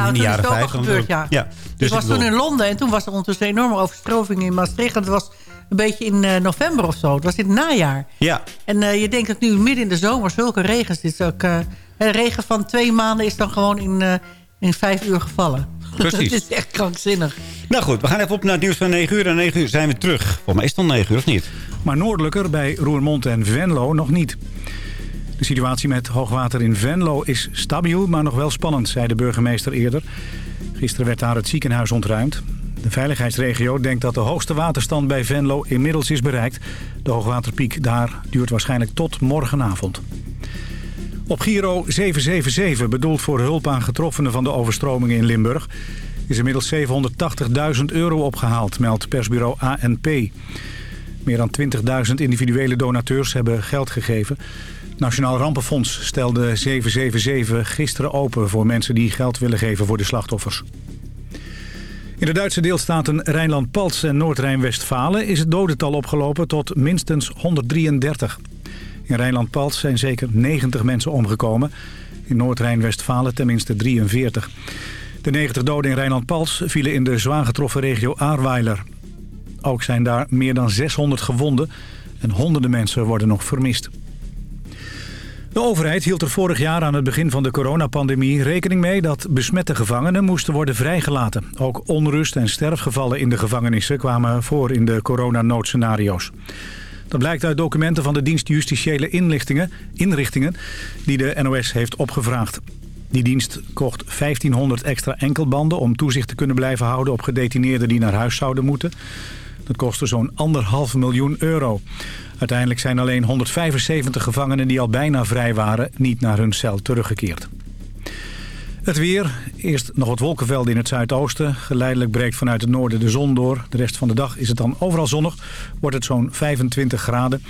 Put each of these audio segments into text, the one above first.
ja, in de jaren is het 50. ook al gebeurd, ja. ja. Dus Dus ik was ik toen in Londen en toen was er ondertussen een enorme overstroming in Maastricht. En het was een beetje in eh, november of zo. Het was in het najaar. Ja, En eh, je denkt dat nu midden in de zomer zulke regens. Dit is ook, eh, een regen van twee maanden is dan gewoon in, eh, in vijf uur gevallen. Precies. Het is echt krankzinnig. nou goed, we gaan even op naar het nieuws van 9 uur. En 9 uur zijn we terug. Volgens mij is het al 9 uur, of niet? Maar noordelijker bij Roermond en Venlo nog niet. De situatie met hoogwater in Venlo is stabiel, maar nog wel spannend, zei de burgemeester eerder. Gisteren werd daar het ziekenhuis ontruimd. De veiligheidsregio denkt dat de hoogste waterstand bij Venlo inmiddels is bereikt. De hoogwaterpiek daar duurt waarschijnlijk tot morgenavond. Op Giro 777, bedoeld voor hulp aan getroffenen van de overstromingen in Limburg... is inmiddels 780.000 euro opgehaald, meldt persbureau ANP. Meer dan 20.000 individuele donateurs hebben geld gegeven. Nationaal Rampenfonds stelde 777 gisteren open voor mensen die geld willen geven voor de slachtoffers. In de Duitse deelstaten Rijnland-Palts en Noord-Rijn-Westfalen is het dodental opgelopen tot minstens 133. In Rijnland-Palts zijn zeker 90 mensen omgekomen. In Noord-Rijn-Westfalen tenminste 43. De 90 doden in Rijnland-Palts vielen in de zwaar getroffen regio Aarweiler. Ook zijn daar meer dan 600 gewonden en honderden mensen worden nog vermist. De overheid hield er vorig jaar aan het begin van de coronapandemie rekening mee dat besmette gevangenen moesten worden vrijgelaten. Ook onrust en sterfgevallen in de gevangenissen kwamen voor in de coronanoodscenario's. Dat blijkt uit documenten van de dienst Justitiële Inrichtingen die de NOS heeft opgevraagd. Die dienst kocht 1500 extra enkelbanden om toezicht te kunnen blijven houden op gedetineerden die naar huis zouden moeten. Dat kostte zo'n anderhalf miljoen euro. Uiteindelijk zijn alleen 175 gevangenen die al bijna vrij waren niet naar hun cel teruggekeerd. Het weer. Eerst nog wat wolkenvelden in het zuidoosten. Geleidelijk breekt vanuit het noorden de zon door. De rest van de dag is het dan overal zonnig. Wordt het zo'n 25 graden.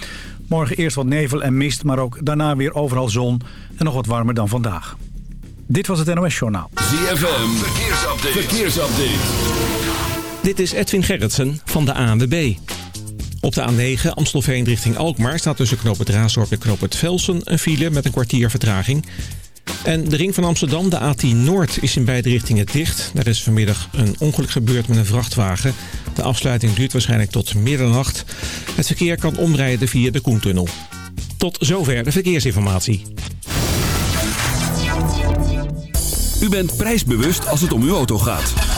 Morgen eerst wat nevel en mist, maar ook daarna weer overal zon. En nog wat warmer dan vandaag. Dit was het NOS Journaal. ZFM, verkeersupdate. verkeersupdate. Dit is Edwin Gerritsen van de ANWB. Op de A9 Amstelveen richting Alkmaar staat tussen knoop het Raasdorp en knoop Velsen een file met een kwartier vertraging. En de ring van Amsterdam, de A10 Noord, is in beide richtingen dicht. Daar is vanmiddag een ongeluk gebeurd met een vrachtwagen. De afsluiting duurt waarschijnlijk tot middernacht. Het verkeer kan omrijden via de Koentunnel. Tot zover de verkeersinformatie. U bent prijsbewust als het om uw auto gaat.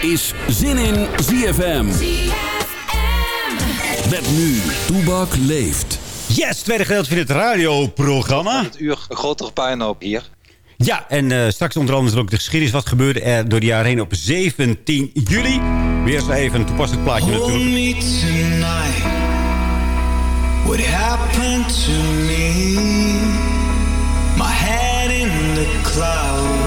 Is Zin in ZFM. Met nu, Toebak leeft. Yes, tweede gedeelte van het radioprogramma. Het uur een grotere puinhoop hier. Ja, en eh, straks onder andere is er ook de geschiedenis wat gebeurde er door de jaren heen op 17 juli. Weer eens even een toepasselijk plaatje Hold natuurlijk. me tonight. What happened to me? My head in the clouds,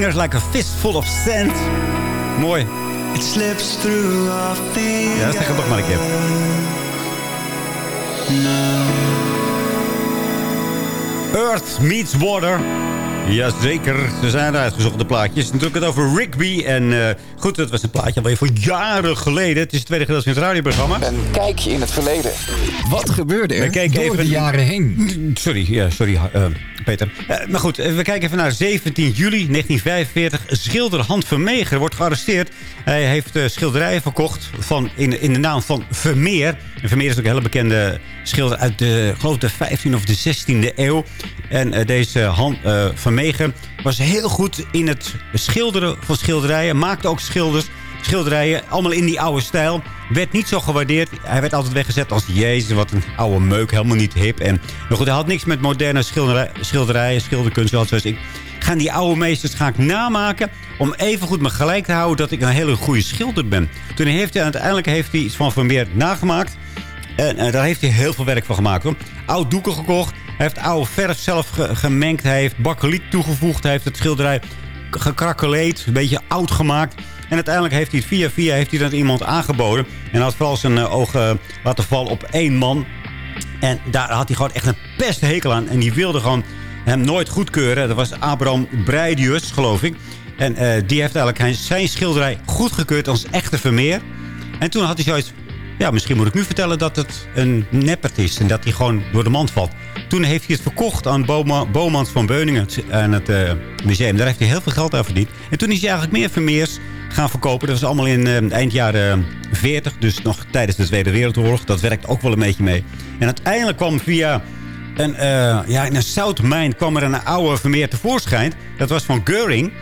fingers like a fistful of sand. Mooi. It slips through our fingers. Ja, zeg het nog maar een keer. Earth meets water. Jazeker, ze zijn eruit gezocht, de plaatjes. Natuurlijk het over Rigby. En eh, goed, dat was een plaatje alweer voor jaren geleden. Het is het tweede gedeelte van het radioprogramma. Een kijkje in het verleden. Wat gebeurde We er kijken door even- de jaren heen? Sorry, ja, sorry eh, Peter. Eh, maar goed, eh, we kijken even naar 17 juli 1945. Schilder Han Vermeer wordt gearresteerd. Hij heeft eh, schilderijen verkocht van, in, in de naam van Vermeer. Vermeer is ook een hele bekende schilder uit de, geloof de 15e of de 16e eeuw. En deze Han eh Vermeer was heel goed in het schilderen van schilderijen. Maakte ook schilders schilderijen, allemaal in die oude stijl. Werd niet zo gewaardeerd. Hij werd altijd weggezet als jezus, wat een oude meuk, helemaal niet hip. En, maar goed, hij had niks met moderne schilderij, schilderijen, schilderkunst, zoals ik. Gaan die oude meesters ga ik namaken om even goed me gelijk te houden dat ik een hele goede schilder ben. Toen heeft hij uiteindelijk heeft hij iets van Vermeer nagemaakt. En eh, daar heeft hij heel veel werk van gemaakt. Oud doeken gekocht. Hij heeft oude verf zelf ge- gemengd. Hij heeft bakkeliet toegevoegd. Hij heeft het schilderij gekrakeleerd. Een beetje oud gemaakt. En uiteindelijk heeft hij via via heeft hij dat iemand aangeboden. En had vooral zijn eh, ogen laten vallen op één man. En daar had hij gewoon echt een pesthekel aan. En die wilde gewoon hem nooit goedkeuren. Dat was Abraham Breidius, geloof ik. En eh, die heeft eigenlijk zijn schilderij goedgekeurd als echte Vermeer. En toen had hij zoiets... Ja, misschien moet ik nu vertellen dat het een neppert is. En dat hij gewoon door de mand valt. Toen heeft hij het verkocht aan Boma, Bomans van Beuningen. Aan het eh, museum. Daar heeft hij heel veel geld aan verdiend. En toen is hij eigenlijk meer Vermeers gaan verkopen. Dat was allemaal in eh, eind jaren 40. Dus nog tijdens de Tweede Wereldoorlog. Dat werkt ook wel een beetje mee. En uiteindelijk kwam via een, eh, ja, in een zoutmijn kwam er een oude Vermeer tevoorschijn. Dat was van Geuring.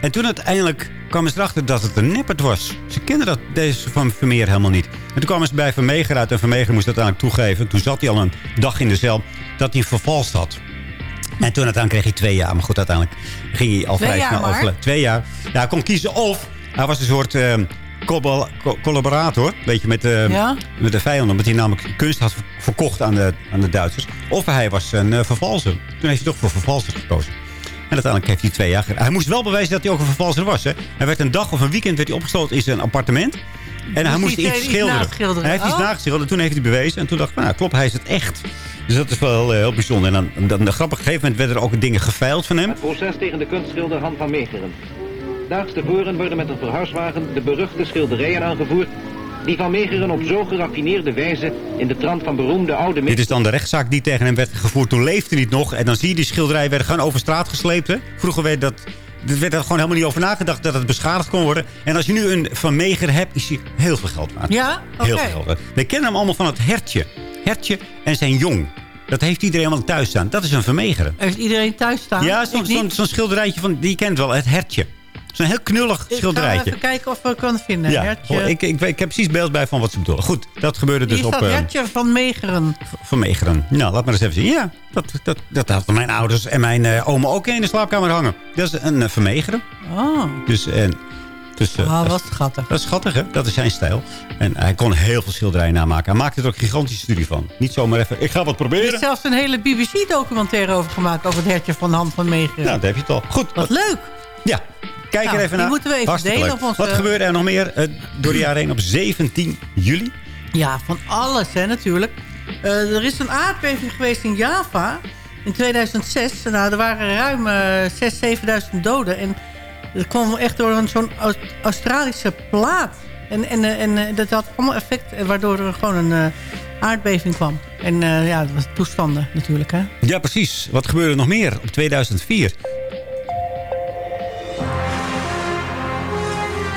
En toen uiteindelijk kwamen ze erachter dat het een neppert was. Ze kenden dat, deze van Vermeer helemaal niet. En toen kwamen ze bij Vermeger uit. En Vermeger moest dat uiteindelijk toegeven. Toen zat hij al een dag in de cel dat hij vervalst had. En toen uiteindelijk kreeg hij twee jaar. Maar goed, uiteindelijk ging hij al vrij snel overlijden. Twee jaar. Ja, hij kon kiezen of... Hij was een soort eh, co- collaborator. Weet je, met, de Ja? met de vijanden. Omdat hij namelijk kunst had verkocht aan de, aan de Duitsers. Of hij was een uh, vervalser. Toen heeft hij toch voor vervalser gekozen. En uiteindelijk heeft hij twee jaar gedaan. Hij moest wel bewijzen dat hij ook een vervalser was. Hè. Hij werd een dag of een weekend werd hij opgesloten in zijn appartement. En hij moest hij iets iets schilderen. Hij heeft iets Oh. nageschilderd. En toen heeft hij bewezen. En toen dacht ik, nou klopt, hij is het echt. Dus dat is wel eh, heel bijzonder. En dan, dan, dan grappig, op een gegeven moment werden er ook dingen geveild van hem. Het proces tegen de kunstschilder Han van Meegeren. Daags tevoren worden met een verhuiswagen de beruchte schilderijen aangevoerd... die van Meegeren op zo geraffineerde wijze in de trant van beroemde oude... Dit is dan de rechtszaak die tegen hem werd gevoerd. Toen leefde hij niet nog. En dan zie je die schilderijen werden gewoon over straat gesleept. Hè? Vroeger werd dat... Er werd er gewoon helemaal niet over nagedacht dat het beschadigd kon worden. En als je nu een Van Meger hebt, is hij heel veel geld waard. Ja? Oké. Heel veel geld waard. We kennen hem allemaal van het hertje. Hertje en zijn jong. Dat heeft iedereen wel thuis staan. Dat is een Vermeegeren. Heeft iedereen thuis staan? Ja, zo'n schilderijtje van... Die je kent wel, het hertje. Zo'n heel knullig Ik ga schilderijtje. even kijken of we het kunnen vinden. Ja, Hertje. ik, ik, ik heb precies beeld bij van wat ze bedoelen. Goed, dat gebeurde dus op eh, Hertje van Meegeren. Van Meegeren. Nou, laat maar eens even zien. Ja, dat, dat, dat hadden mijn ouders en mijn eh, oma ook in de slaapkamer hangen. Dat is een uh, Vermeegeren. Oh. Dus, en Dus, uh, ah, wat schattig. Dat is schattig, hè? Dat is zijn stijl. En hij kon heel veel schilderijen namaken. Hij maakte er ook een gigantische studie van. Niet zomaar even, ik ga wat proberen. Er is zelfs een hele BBC-documentaire over gemaakt... over het hertje van Hand van Meegeren. Nou, dat heb je toch. Goed. Wat leuk. Ja, Kijk nou, er even naar. moeten we even Hartstikke delen op. Wat gebeurde er nog meer uh, door de jaren heen op 17 juli? Ja, van alles hè, natuurlijk. Uh, er is een aardbeving geweest in Java in 2006. Nou, er waren ruim uh, 6.000, 7.000 doden. En dat kwam echt door zo'n Australische plaat. En, en, en dat had allemaal effect, waardoor er gewoon een aardbeving kwam. En ja, dat was toestanden natuurlijk, hè? Ja, precies. Wat gebeurde er nog meer op 2004?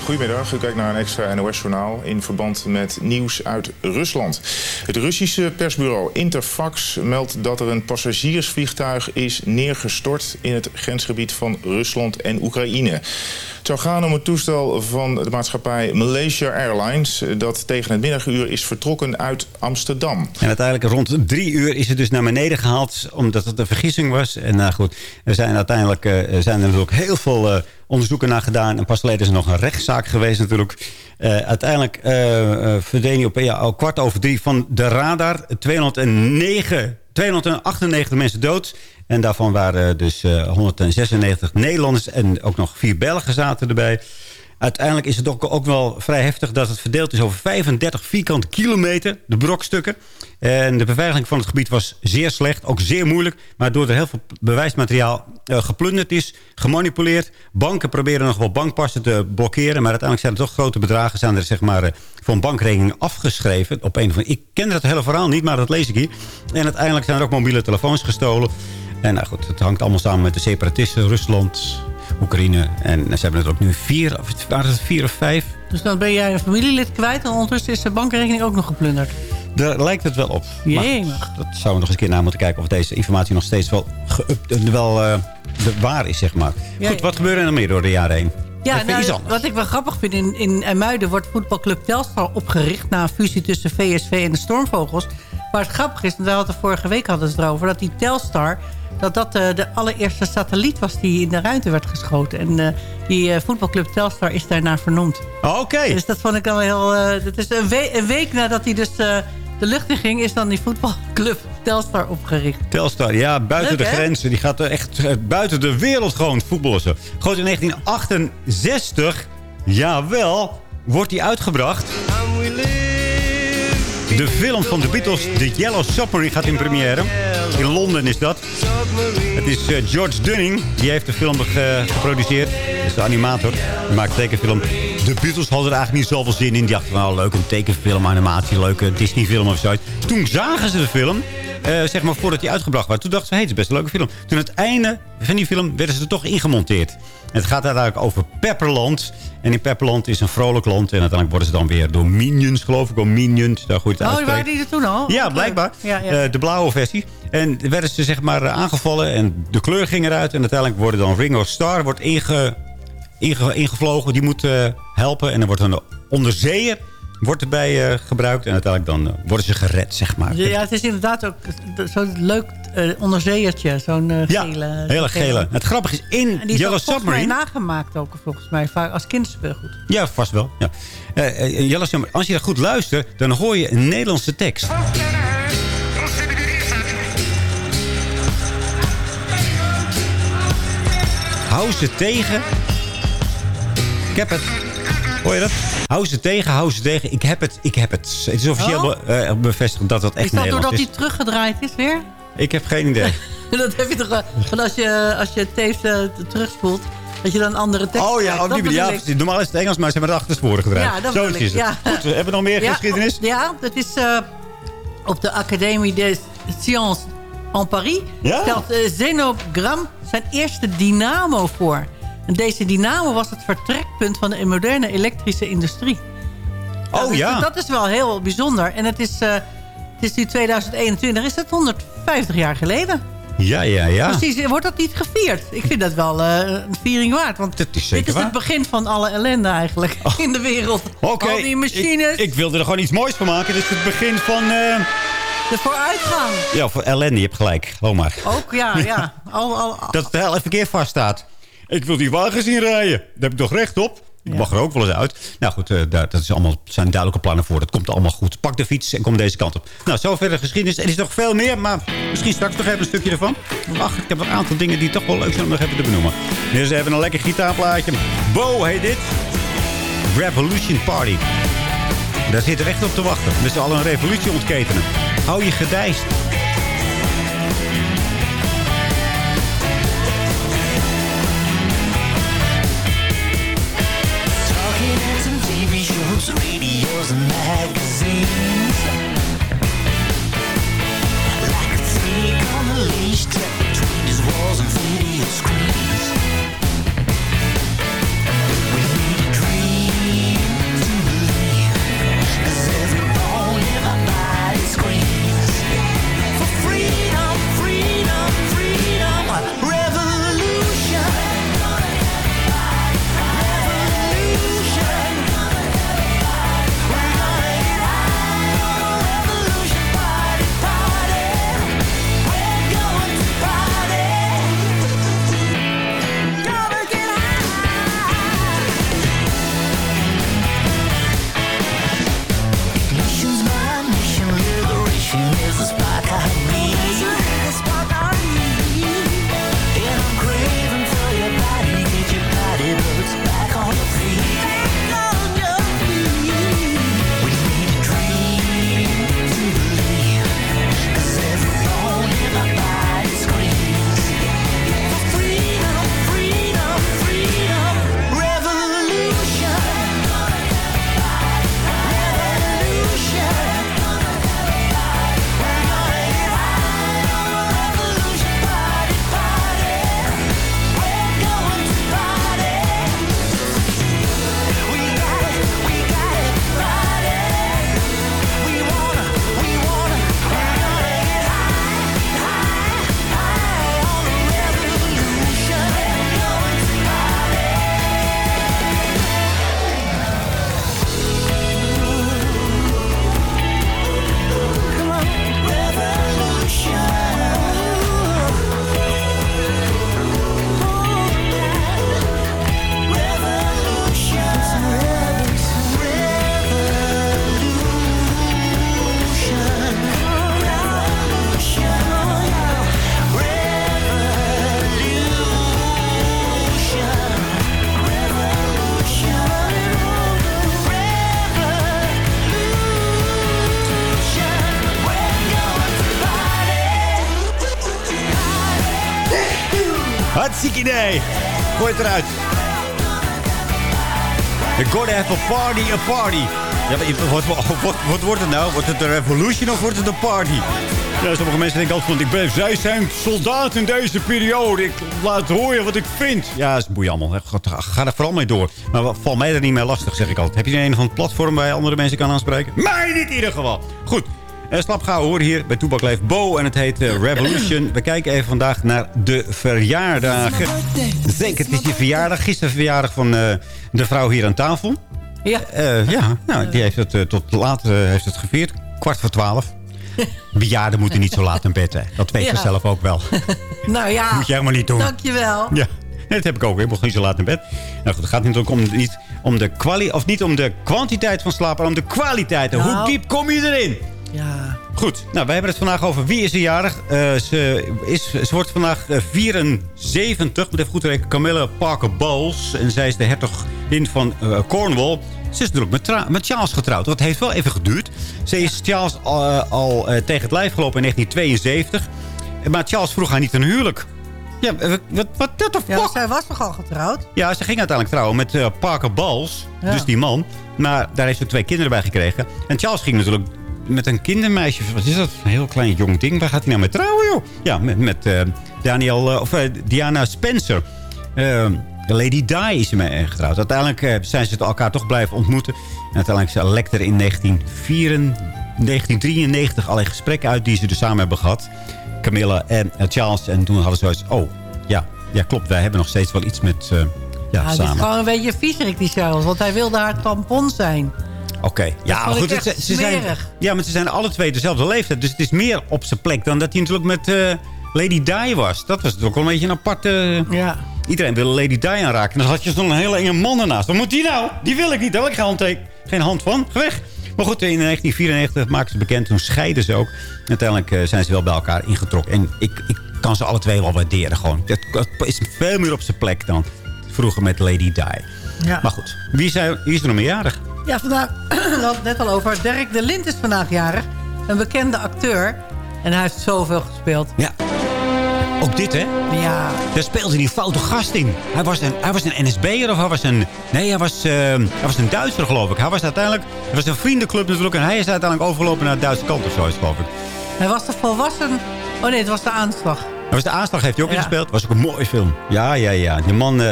Goedemiddag, u kijkt naar een extra NOS-journaal in verband met nieuws uit Rusland. Het Russische persbureau Interfax meldt dat er een passagiersvliegtuig is neergestort in het grensgebied van Rusland en Oekraïne. Het zou gaan om het toestel van de maatschappij Malaysia Airlines... dat tegen het middaguur is vertrokken uit Amsterdam. En uiteindelijk rond drie uur is het dus naar beneden gehaald... omdat het een vergissing was. En nou goed, er zijn uiteindelijk uh, zijn er natuurlijk heel veel... Uh, onderzoeken naar gedaan. En pas geleden is er nog een rechtszaak geweest natuurlijk. Uh, uiteindelijk uh, verdween op ja, al kwart over drie van de radar. 209, 298 mensen dood. En daarvan waren dus uh, 196 Nederlanders en ook nog vier Belgen zaten erbij. Uiteindelijk is het ook, wel vrij heftig dat het verdeeld is over 35 vierkante kilometer, de brokstukken. En de beveiliging van het gebied was zeer slecht, ook zeer moeilijk. Maar er heel veel bewijsmateriaal uh, geplunderd is, gemanipuleerd. Banken proberen nog wel bankpassen te blokkeren. Maar uiteindelijk zijn er toch grote bedragen zijn er, zeg maar, uh, voor een bankrekening afgeschreven. Op een of ik ken dat hele verhaal niet, maar dat lees ik hier. En uiteindelijk zijn er ook mobiele telefoons gestolen. En nou goed, het hangt allemaal samen met de separatisten, Rusland, Oekraïne. En ze hebben het ook nu vier, of waren het vier of vijf? Dus dan ben jij een familielid kwijt en ondertussen is de bankrekening ook nog geplunderd. Daar lijkt het wel op. Jee. Dat zouden we nog eens een keer naar moeten kijken... of deze informatie nog steeds wel, wel uh, de waar is, zeg maar. Goed, wat gebeurde er meer door de jaren heen? Ja, nou, wat ik wel grappig vind, in, in IJmuiden wordt voetbalclub Telstar opgericht... na een fusie tussen VSV en de Stormvogels. Maar het grappige is, en daar hadden we vorige week hadden ze het erover... dat die Telstar dat dat uh, de allereerste satelliet was die in de ruimte werd geschoten. En uh, die uh, voetbalclub Telstar is daarnaar vernoemd. Oké. Okay. Dus dat vond ik dan heel... dat is een, we een, week nadat hij dus de lucht in ging... is dan die voetbalclub Telstar opgericht. Telstar, ja, buiten Leuk, de hè? grenzen. Die gaat echt buiten de wereld gewoon voetballen. Gewoon in 1968, jawel, wordt die uitgebracht... De film van de Beatles, The Yellow Submarine, gaat in première. In Londen is dat. Het is uh, George Dunning, die heeft de film ge geproduceerd. Dat is de animator. Die maakt tekenfilm. De Beatles hadden er eigenlijk niet zoveel zin in. Die dachten, nou leuk, een tekenfilm, animatie, leuke Disney-film of zoiets. Toen zagen ze de film, uh, zeg maar voordat die uitgebracht werd. Toen dachten ze, hey, het is best een leuke film. Toen aan het einde van die film werden ze er toch ingemonteerd. Het gaat uiteindelijk over Pepperland. En in Pepperland is een vrolijk land. En uiteindelijk worden ze dan weer door Minions, geloof ik. Door Minions, daar goed Oh, waren die er toen al? Ja, blijkbaar. Ja, ja. Uh, de blauwe versie. En werden ze zeg maar aangevallen. En de kleur ging eruit. En uiteindelijk worden dan Ringo Starr wordt inge, inge, ingevlogen. Die moet uh, helpen. En dan wordt een onderzeeër wordt erbij uh, gebruikt. En uiteindelijk dan uh, worden ze gered, zeg maar. Ja, het is inderdaad ook zo'n leuk uh, onderzeeërtje. Zo'n ja, gele. hele gele. gele. Het grappige is, in en die is Yellow ook volgens mij Submarine... nagemaakt ook, volgens mij. Als kinderspeelgoed. Ja, vast wel. Ja. Yellow Submarine, als je dat goed luistert, dan hoor je een Nederlandse tekst. Hou ze tegen. Ik heb het. Hoor je dat? Hou ze tegen, hou ze tegen. Ik heb het, ik heb het. Het is officieel Oh. be- eh, bevestigd dat dat echt Is dat Nederlands doordat is. hij teruggedraaid is weer? Ik heb geen idee. dat heb je toch wel. Van als je, als je tapes uh, terugspoelt, dat je dan andere tekst Oh ja, krijgt. op die Dat manier. Ja, ik. normaal is het Engels, maar ze hebben de achtersporen gedraaid. Ja, dat Zo is het. ja. Goed, hebben we nog meer Ja, geschiedenis? Ja, dat is eh, op de Académie des Sciences en Paris. Ja? Stelt Zenogram zijn eerste dynamo voor. En deze dynamo was het vertrekpunt van de moderne elektrische industrie. Oh dus ja. Dat is wel heel bijzonder. En het is, uh, het is nu 2021, is dat 150 jaar geleden. Ja, ja, ja. Precies, wordt dat niet gevierd? Ik vind dat wel uh, een viering waard. Want Dat is dit is waar. het begin van alle ellende eigenlijk in de wereld. Oké, Al die machines, ik, ik wilde er gewoon iets moois van maken. Dit is het begin van... eh, de vooruitgang. Ja, voor ellende, je hebt gelijk. Gewoon maar. Ook, ja, ja. Al, al, al- Dat het hele verkeer vaststaat. Ik wil die wagen zien rijden. Daar heb ik toch recht op? Ik mag er ook wel eens uit. Nou goed, uh, daar dat is allemaal, zijn duidelijke plannen voor. Dat komt allemaal goed. Pak de fiets en kom deze kant op. Nou, zover de geschiedenis. Er is nog veel meer, maar misschien straks nog even een stukje ervan. Ach, ik heb een aantal dingen die toch wel leuk zijn om nog even te benoemen. Hier is even een lekker gitaarplaatje. Bo heet dit. Revolution Party. Daar zitten we echt op te wachten. We zullen al een revolutie ontketenen. Hou je gedijst. Radios and magazines. Like a snake on a leash trapped between these walls and video screens Het eruit. We're gonna have a party, a party. Ja, wat, wat, wat, wat wordt het nou? Wordt het een revolution of wordt het een party? Ja, sommige mensen denken altijd van... Ik ben, zij zijn soldaat in deze periode. Ik laat horen wat ik vind. Ja, dat is boeien allemaal. Ga, ga er vooral mee door. Maar val mij er niet mee lastig, zeg ik altijd. Heb je een van het platform waar je andere mensen kan aanspreken? Mij niet in ieder geval. Goed. Uh, slap gaan horen hier bij Toebak Leef Bo. En het heet uh, Revolution. We kijken even vandaag naar de verjaardagen. Zeker, het is je verjaardag. Gisteren verjaardag van uh, de vrouw hier aan tafel. Ja. ja, nou, die heeft het tot laat heeft het gevierd. Kwart voor twaalf. Bejaarden moeten niet zo laat in bed. Hè. Dat weet je ja. zelf ook wel. nou ja, moet je helemaal niet doen. Dankjewel. Ja. Nee, dat heb ik ook. Ik moet niet zo laat in bed. Nou goed, het gaat natuurlijk om, niet om de kwaliteit, of niet om de kwantiteit van slapen, maar om de kwaliteit. Nou. Hoe diep kom je erin? Ja. Goed, nou, we hebben het vandaag over wie is er jarig. Uh, ze, is, ze wordt vandaag uh, 74. Moet even goed rekenen. Camilla Parker Bowles. En zij is de hertogin van uh, Cornwall. Ze is natuurlijk met, met, Charles getrouwd. Dat heeft wel even geduurd. Ze is Charles al, al tegen het lijf gelopen in 1972. Maar Charles vroeg haar niet een huwelijk. Ja, wat, wat dat of Ja, zij was toch al getrouwd? Ja, ze ging uiteindelijk trouwen met uh, Parker Bowles. Ja. Dus die man. Maar daar heeft ze twee kinderen bij gekregen. En Charles ging natuurlijk met een kindermeisje. Wat is dat? Een heel klein jong ding. Waar gaat hij nou mee trouwen, joh? Ja, met, met uh, Daniel, uh, of, uh, Diana Spencer. Lady Di is mee getrouwd. Uiteindelijk zijn ze elkaar toch blijven ontmoeten. En uiteindelijk lekte er in 1993 allerlei gesprekken uit... die ze dus samen hebben gehad. Camilla en Charles. En toen hadden ze zoiets... Oh, ja, ja, klopt. Wij hebben nog steeds wel iets met... ja, ja, samen. Het is gewoon een beetje viezerik, die Charles. Want hij wilde haar tampon zijn. Oké, okay. ja, maar goed. Het, ze zijn, ja, maar ze zijn alle twee dezelfde leeftijd. Dus het is meer op zijn plek dan dat hij natuurlijk met uh, Lady Di was. Dat was toch wel een beetje een aparte... Ja. Iedereen wil Lady Di aanraken. En dan had je zo'n hele enge man ernaast. Wat moet die nou? Die wil ik niet. Daar wil ik geen hand, geen hand van. Ga weg. Maar goed, in 1994 maakten ze bekend. Toen scheiden ze ook. Uiteindelijk eh, zijn ze wel bij elkaar ingetrokken. En ik, ik kan ze alle twee wel waarderen. Gewoon. Het, het is veel meer op zijn plek dan vroeger met Lady Di. Ja. Maar goed, wie is, er, wie is er nog meer jarig? Ja, vandaag, we hadden het net al over. Dirk de Lint is vandaag jarig. Een bekende acteur. En hij heeft zoveel gespeeld. Ja. Ook dit, hè? Ja. Daar speelde een foute gast in. Hij was een, hij was een NSB'er of hij was een... Nee, hij was, uh, hij was een Duitser, geloof ik. Hij was uiteindelijk... Het was een vriendenclub natuurlijk. En hij is uiteindelijk overgelopen naar de Duitse kant of zo, geloof ik. Hij was de volwassen... Oh nee, het was de aanslag. Dat was de aanslag, heeft hij ook ja. gespeeld. was ook een mooie film. Ja, ja, ja. Die man... Uh,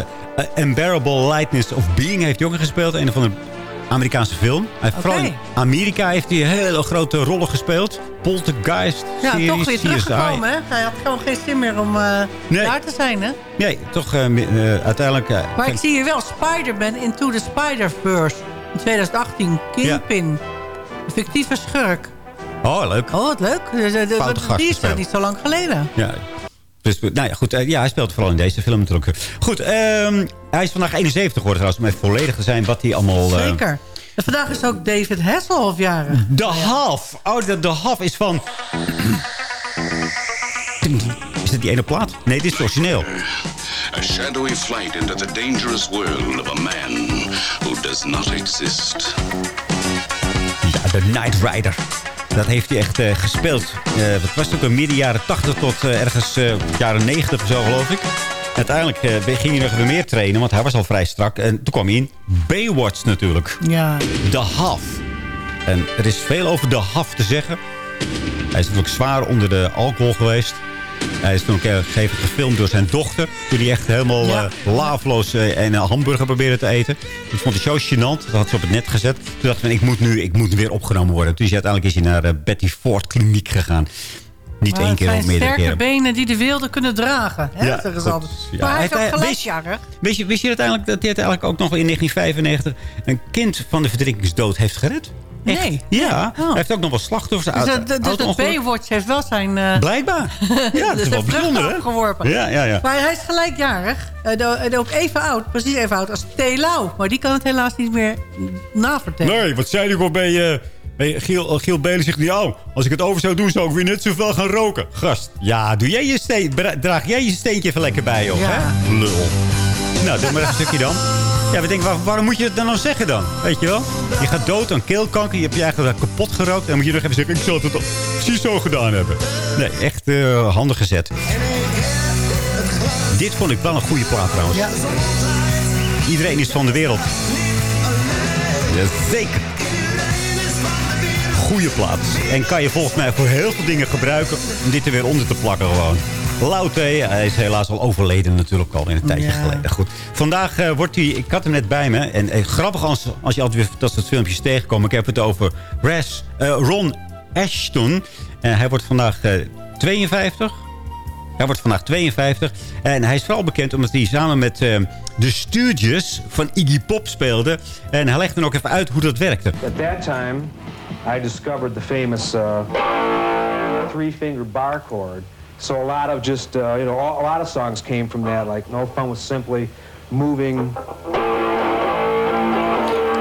Unbearable Lightness of Being heeft hij ook gespeeld. Een van de Amerikaanse film. Hij okay. Vooral in Amerika heeft hij hele grote rollen gespeeld. Poltergeist, Ja, series, toch weer teruggekomen, hè? Hij had gewoon geen zin meer om uh, nee. daar te zijn, hè? Nee, toch uh, uh, uiteindelijk... maar ik zie hier wel Spider-Man Into the Spider-Verse. In 2018, Kingpin. Ja. Fictieve schurk. Oh, leuk. Oh, wat leuk. Die is niet zo lang geleden. Ja, dus, nou ja, goed. Uh, ja, hij speelt vooral in deze film natuurlijk. Goed, um, hij is vandaag 71 geworden trouwens. Om even volledig te zijn wat hij allemaal... Uh... Zeker. En vandaag is ook David Hasselhoff jarig. De Half. Oh, de, de Half is van... Is het die ene plaat? Nee, dit is het origineel. A shadowy flight into the dangerous world of a man who does not exist. Ja, de Night Rider. Dat heeft hij echt uh, gespeeld. Uh, het was ook een midden jaren 80 tot uh, ergens jaren 90 of zo, geloof ik. Uiteindelijk ging hij nog even meer trainen, want hij was al vrij strak. En toen kwam hij in Baywatch natuurlijk. Ja. De Haf. En er is veel over de Haf te zeggen. Hij is natuurlijk zwaar onder de alcohol geweest. Hij is toen ook gegeven gefilmd door zijn dochter. Toen hij echt helemaal ja. uh, laafloos uh, een hamburger probeerde te eten. Dat vond hij zo gênant. Dat had ze op het net gezet. Toen dacht hij, ik moet nu ik moet weer opgenomen worden. Toen is hij uiteindelijk is hij naar de Betty Ford kliniek gegaan. Niet één keer, maar meerdere sterke benen die de wilde kunnen dragen. Hè, Ja, zeggen ze goed. altijd. Ja, Maar hij is ook eh, gelijkjarig. Wist je, wist je uiteindelijk, dat hij uiteindelijk ook nog in 1995 een kind van de verdrinkingsdood heeft gered? Nee. Ja, Oh. hij heeft ook nog wel slachtoffers Dus, uit. dat- dus dat Baywatch heeft wel zijn... eh, Blijkbaar. Ja, het is de wel bijzonder, hè? afgeworpen. Ja, ja, ja. Maar hij is gelijkjarig. En ook- en ook even oud, precies even oud als T. Lau. Maar die kan het helaas niet meer navertellen. Nee, wat zei ik al bij, eh, bij Giel, eh, Giel Belen? Zegt hij, oh, als ik het over zou doen, zou ik weer net zoveel gaan roken. Gast, ja, doe jij je draag jij je steentje even lekker bij, joh. Ja. Hè? Lul. Nou, doe maar even een stukje dan. Ja, we denken, waar- waarom moet je het dan nou zeggen dan? Weet je wel? Je gaat dood aan keelkanker, je hebt je eigenlijk kapot gerookt. En dan moet je nog even zeggen, ik zou het al precies zo gedaan hebben. Nee, echt eh handig gezet. Dit vond ik wel een goede plaat trouwens. Ja. Iedereen is van de wereld. Jazeker. Goeie plaats. En kan je volgens mij voor heel veel dingen gebruiken om dit er weer onder te plakken gewoon. Laute, hij is helaas al overleden natuurlijk al in een tijdje Ja. geleden. Goed. Vandaag eh, wordt hij, ik had hem net bij me. En eh, grappig als, als je altijd weer dat soort filmpjes tegenkomt. Ik heb het over Ras, eh, Ron Ashton. En hij wordt vandaag eh, 52. Hij wordt vandaag 52. En hij is vooral bekend omdat hij samen met eh, de Stooges van Iggy Pop speelde. En hij legde dan ook even uit hoe dat werkte. At that time, I discovered the famous uh, three-finger bar chord. So a lot of just, uh, you know, a lot of songs came from that. Like No Fun was simply moving.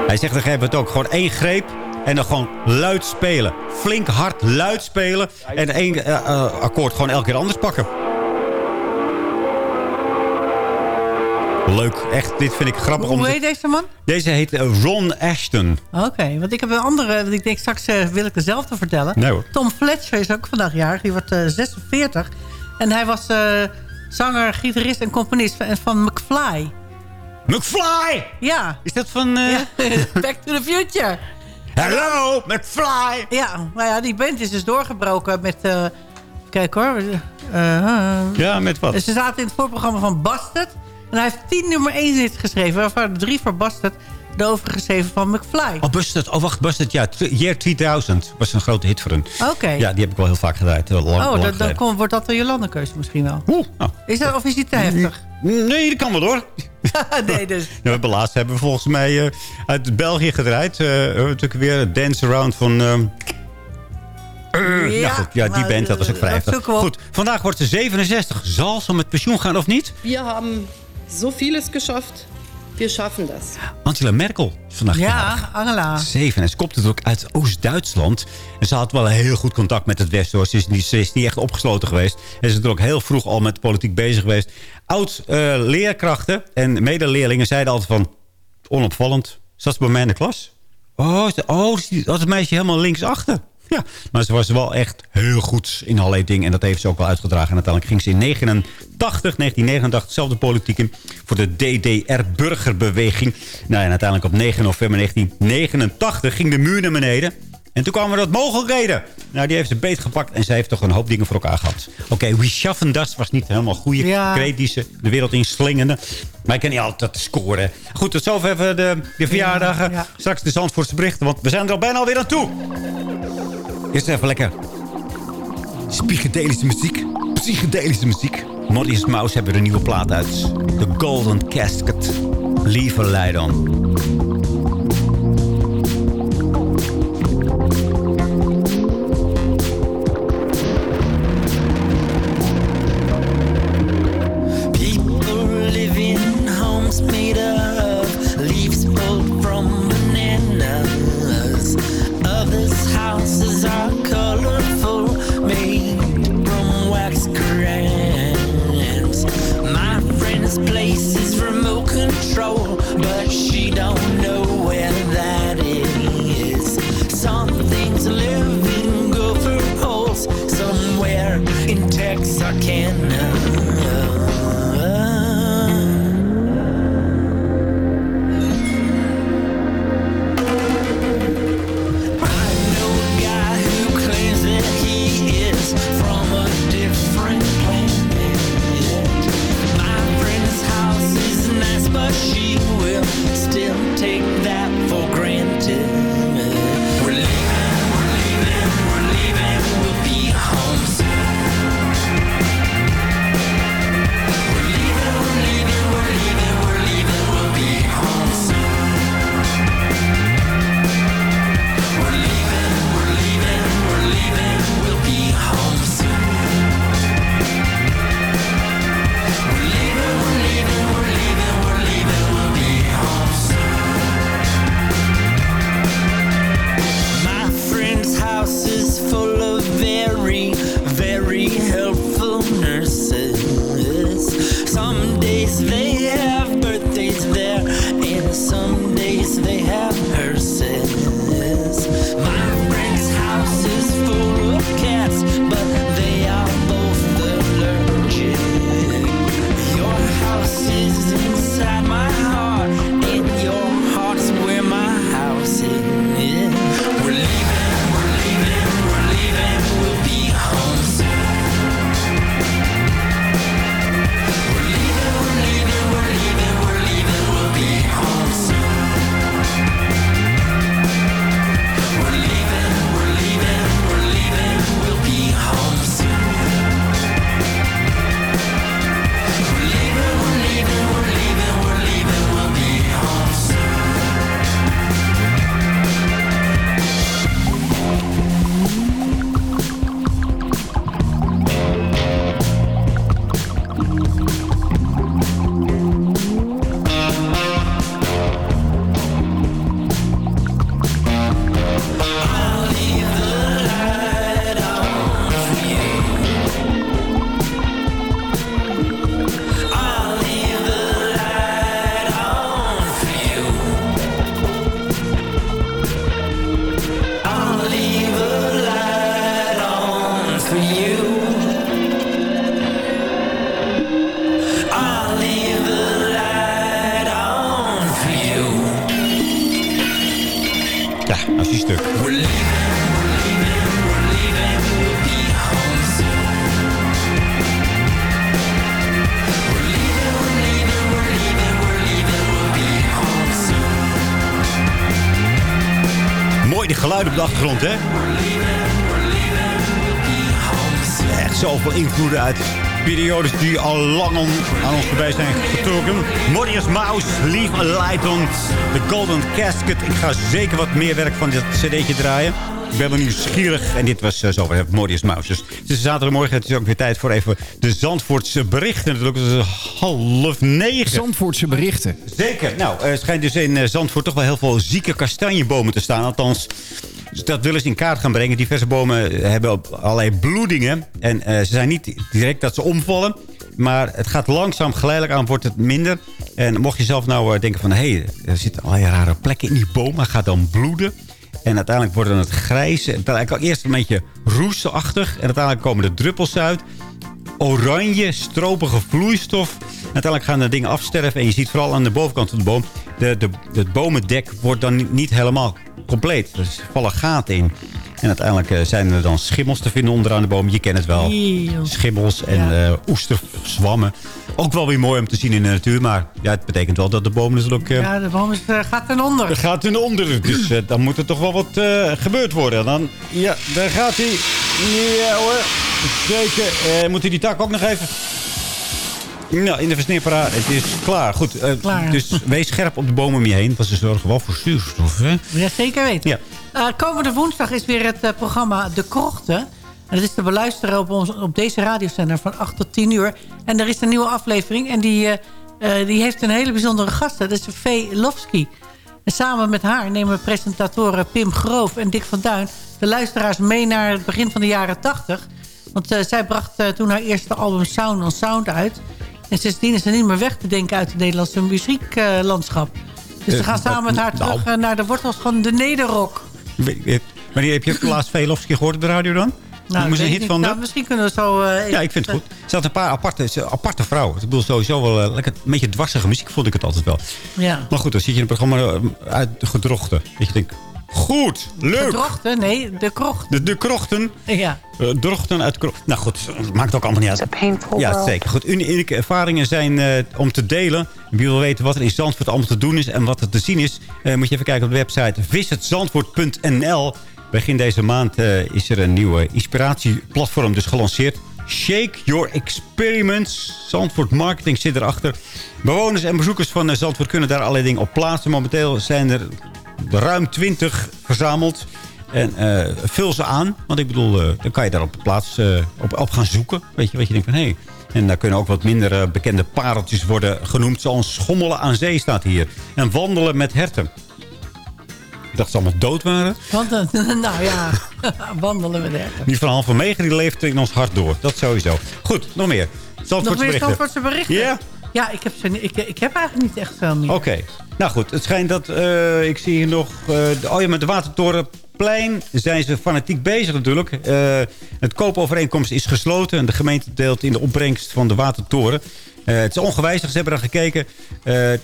Hij zegt, dan geven we het ook gewoon één greep. En dan gewoon luid spelen. Flink hard luid spelen. En één eh, eh, akkoord gewoon elke keer anders pakken. Leuk. Echt, dit vind ik grappig. om Hoe heet deze man? Deze heet eh, Ron Ashton. Oké, want ik heb een andere... Want ik denk straks eh, wil ik dezelfde vertellen. Nee hoor. Tom Fletcher is ook vandaag jarig. Die wordt eh, 46. En hij was eh, zanger, gitarist en componist van, van McFly. McFly! Ja. Is dat van... eh, Back to the Future. Hello, McFly! Ja, nou ja, die band is dus doorgebroken met... eh, kijk hoor. eh, eh, Ja, met wat? Ze zaten in het voorprogramma van Bastard. En hij heeft tien nummer 1 hits geschreven. Waarvan er drie voor Bastard. De overgeschreven van McFly. Oh, Busted. Oh, wacht, Busted. Ja, Year 2000 was een grote hit voor hun. Oké. Ja, die heb ik wel heel vaak gedraaid. Lang, oh, lang dan, dan komt- wordt dat de Jolande-keuze misschien wel. Oeh, nou. Is dat, of is die te heftig? Nee, dat kan wel hoor. nee, dus... Ja, we hebben laatst hebben we volgens mij eh, uit België gedraaid. eh natuurlijk weer Dance Around van... nou goed, ja, die nou, band, dat was ook vrij. Goed, vandaag wordt ze 67. Zal ze met pensioen gaan of niet? Wir haben so vieles geschafft. Wir schaffen das. Angela Merkel is vandaag Ja, jarig. Angela. Zeven. En ze komt natuurlijk uit Oost-Duitsland. En ze had wel heel goed contact met het Westen. hoor. Ze is, niet, ze is niet echt opgesloten geweest. En ze is natuurlijk heel vroeg al met politiek bezig geweest. Oud-leerkrachten en medeleerlingen zeiden altijd van... Onopvallend. Zat ze bij mij in de klas? Oh, ze- oh dat was het meisje helemaal linksachter. Ja, maar ze was wel echt heel goed in allerlei dingen. En dat heeft ze ook wel uitgedragen. En uiteindelijk ging ze in 89, 1989 zelf de politiek in... voor de DDR-burgerbeweging. Nou, en uiteindelijk op 9 november 1989 ging de muur naar beneden. En toen kwamen er wat mogelijkheden. Nou, die heeft ze beet gepakt. En ze heeft toch een hoop dingen voor elkaar gehad. Oké, We Schaffen Das was niet helemaal goede Ja. kreet die ze de wereld inslingende. Maar ik kan niet altijd scoren. Goed, tot zover even de, de verjaardagen. Straks de Zandvoortse berichten, want we zijn er al bijna alweer aan toe. Eerst even lekker psychedelische muziek. Psychedelische muziek. Modest Mouse hebben er een nieuwe plaat uit. The Golden Casket. Leave a made of Casket. Ik ga zeker wat meer werk van dit cd'tje draaien. Ik ben wel nieuwsgierig. En dit was uh, zover Morius Mouse. Dus het is zaterdagmorgen. Het is ook weer tijd voor even de Zandvoortse berichten. Natuurlijk, het is half negen. Zandvoortse berichten. Zeker. Nou, er schijnt dus in uh, Zandvoort toch wel heel veel zieke kastanjebomen te staan. Althans, dat willen ze in kaart gaan brengen. Diverse bomen hebben allerlei bloedingen. En uh, ze zijn niet direct dat ze omvallen. Maar het gaat langzaam, geleidelijk aan wordt het minder. En mocht je zelf nou uh, denken van... hé, hey, er zitten allerlei rare plekken in die boom. Hij gaat dan bloeden. En uiteindelijk worden het grijs. En eigenlijk eerst een beetje roesachtig. En uiteindelijk komen de druppels uit. Oranje, stropige vloeistof. Uiteindelijk gaan de dingen afsterven. En je ziet vooral aan de bovenkant van de boom... De, de, het bomendek wordt dan niet helemaal compleet. Er vallen gaten in. En uiteindelijk uh, zijn er dan schimmels te vinden onderaan de boom. Je kent het wel. Schimmels en ja. uh, oesterzwammen. Ook wel weer mooi om te zien in de natuur. Maar ja, het betekent wel dat de boom natuurlijk... Uh, ja, de boom is, gaat ten onder. Gaat ten onder. Dus dan moet er toch wel wat gebeurd worden. Dan, ja, daar gaat hij. Ja hoor. Zeker. moet hij die tak ook nog even... Nou, in de versnipperaar. Het is klaar. Goed, uh, klaar. dus wees scherp op de bomen om je heen. Want ze zorgen wel voor zuurstof, hè? Ja, zeker weten. Ja. Uh, komende woensdag is weer het uh, programma De Krochten. En dat is te beluisteren op, ons, op deze radiozender van 8 tot 10 uur. En er is een nieuwe aflevering. En die, die heeft een hele bijzondere gast. Dat is Vee Lofsky. En samen met haar nemen presentatoren Pim Groof en Dick van Duin... de luisteraars mee naar het begin van de jaren 80. Want zij bracht toen haar eerste album Sound on Sound uit... En sindsdien is ze niet meer weg te denken uit het Nederlandse muzieklandschap. dus ze gaan samen met haar terug naar de wortels van de nederrock. Wanneer heb je Klaas Velofsky gehoord op de radio dan? Nou, een hit van nou, misschien kunnen we zo... Uh, ja, ik vind het goed. Ze had een paar aparte, aparte vrouwen. Ik bedoel, sowieso wel uh, lekker, een beetje dwarsige muziek vond ik het altijd wel. Ja. Maar goed, dan zit je in het programma uh, uit de gedrochten. Dat je denkt, Goed, leuk. De drochten? Nee, de krochten. De, de krochten. Ja. Uh, drochten uit krochten. Nou goed, maakt ook allemaal niet uit. painful Ja, zeker. Goed, unieke ervaringen zijn uh, om te delen. Wie wil weten wat er in Zandvoort allemaal te doen is en wat er te zien is... Uh, moet je even kijken op de website visitzandvoort.nl. Begin deze maand is er een nieuwe inspiratieplatform dus gelanceerd. Shake Your Experiments. Zandvoort Marketing zit erachter. Bewoners en bezoekers van Zandvoort kunnen daar allerlei dingen op plaatsen. Momenteel zijn er ruim 20 verzameld. En uh, vul ze aan. Want ik bedoel, uh, dan kan je daar op plaats uh, op, op gaan zoeken. Weet je wat je denkt van, hé. Hey. En daar kunnen ook wat minder bekende pareltjes worden genoemd. Zoals schommelen aan zee staat hier. En wandelen met herten. Ik dacht ze allemaal dood waren. Wandelen, nou ja, wandelen met herten. Die van Meegen die leeft in ons hart door. Dat sowieso. Goed, nog meer. Zandvoortse nog meer Zandvoortse berichten? Ja. Yeah. Ja, ik heb, ze, ik, ik heb eigenlijk niet echt veel meer. Oké. Okay. Nou goed, het schijnt dat... Uh, ik zie hier nog... Uh, oh ja, met de Watertorenplein zijn ze fanatiek bezig natuurlijk. Uh, het koopovereenkomst is gesloten. En de gemeente deelt in de opbrengst van de Watertoren. het is ongewijzigd. Ze hebben er gekeken. De,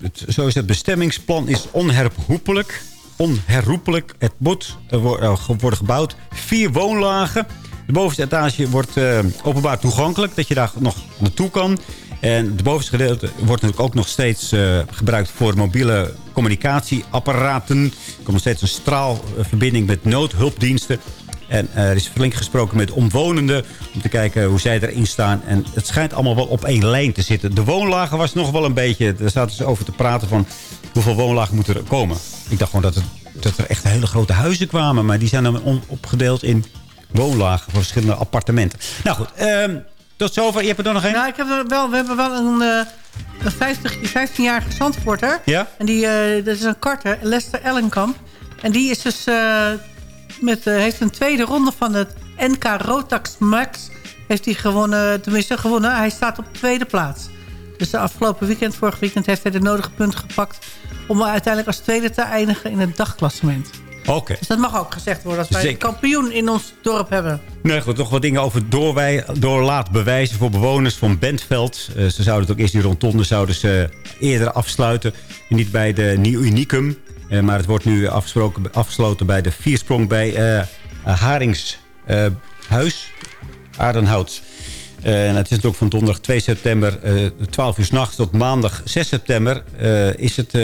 het, zo is het bestemmingsplan is onherroepelijk. Onherroepelijk. Het moet worden gebouwd. Vier woonlagen. De bovenste etage wordt openbaar toegankelijk. Dat je daar nog naartoe kan. En het bovenste gedeelte wordt natuurlijk ook nog steeds uh, gebruikt voor mobiele communicatieapparaten. Er komt nog steeds een straalverbinding met noodhulpdiensten. En uh, er is flink gesproken met omwonenden om te kijken hoe zij erin staan. En het schijnt allemaal wel op één lijn te zitten. De woonlagen was nog wel een beetje... Daar zaten ze over te praten van hoeveel woonlagen moeten er komen. Ik dacht gewoon dat, dat er echt hele grote huizen kwamen. Maar die zijn dan opgedeeld in woonlagen voor verschillende appartementen. Nou goed, uh, tot zover. Je hebt er nog nog een? Nou, ik heb er wel, we hebben wel een, uh, een 50, 15-jarige zandporter. Ja? En die, uh, dat is een karter, Lester Ellenkamp. En die is dus, uh, met, heeft een tweede ronde van het NK Rotax Max. Heeft hij gewonnen, tenminste gewonnen. Hij staat op tweede plaats. Dus de afgelopen weekend, vorig weekend, heeft hij de nodige punten gepakt... om uiteindelijk als tweede te eindigen in het dagklassement. Okay. Dus dat mag ook gezegd worden als wij Zeker. een kampioen in ons dorp hebben. Nee, goed, toch wat dingen over doorwij, doorlaat bewijzen voor bewoners van Bentveld. Uh, ze zouden het ook eerst die rondonde zouden ze eerder afsluiten. Niet bij de Nieuw Unicum. Uh, maar het wordt nu afgesloten bij de Viersprong bij Haringshuis. Aardenhout. en het is natuurlijk van donderdag 2 september, 12 uur s'nachts tot maandag 6 september... is het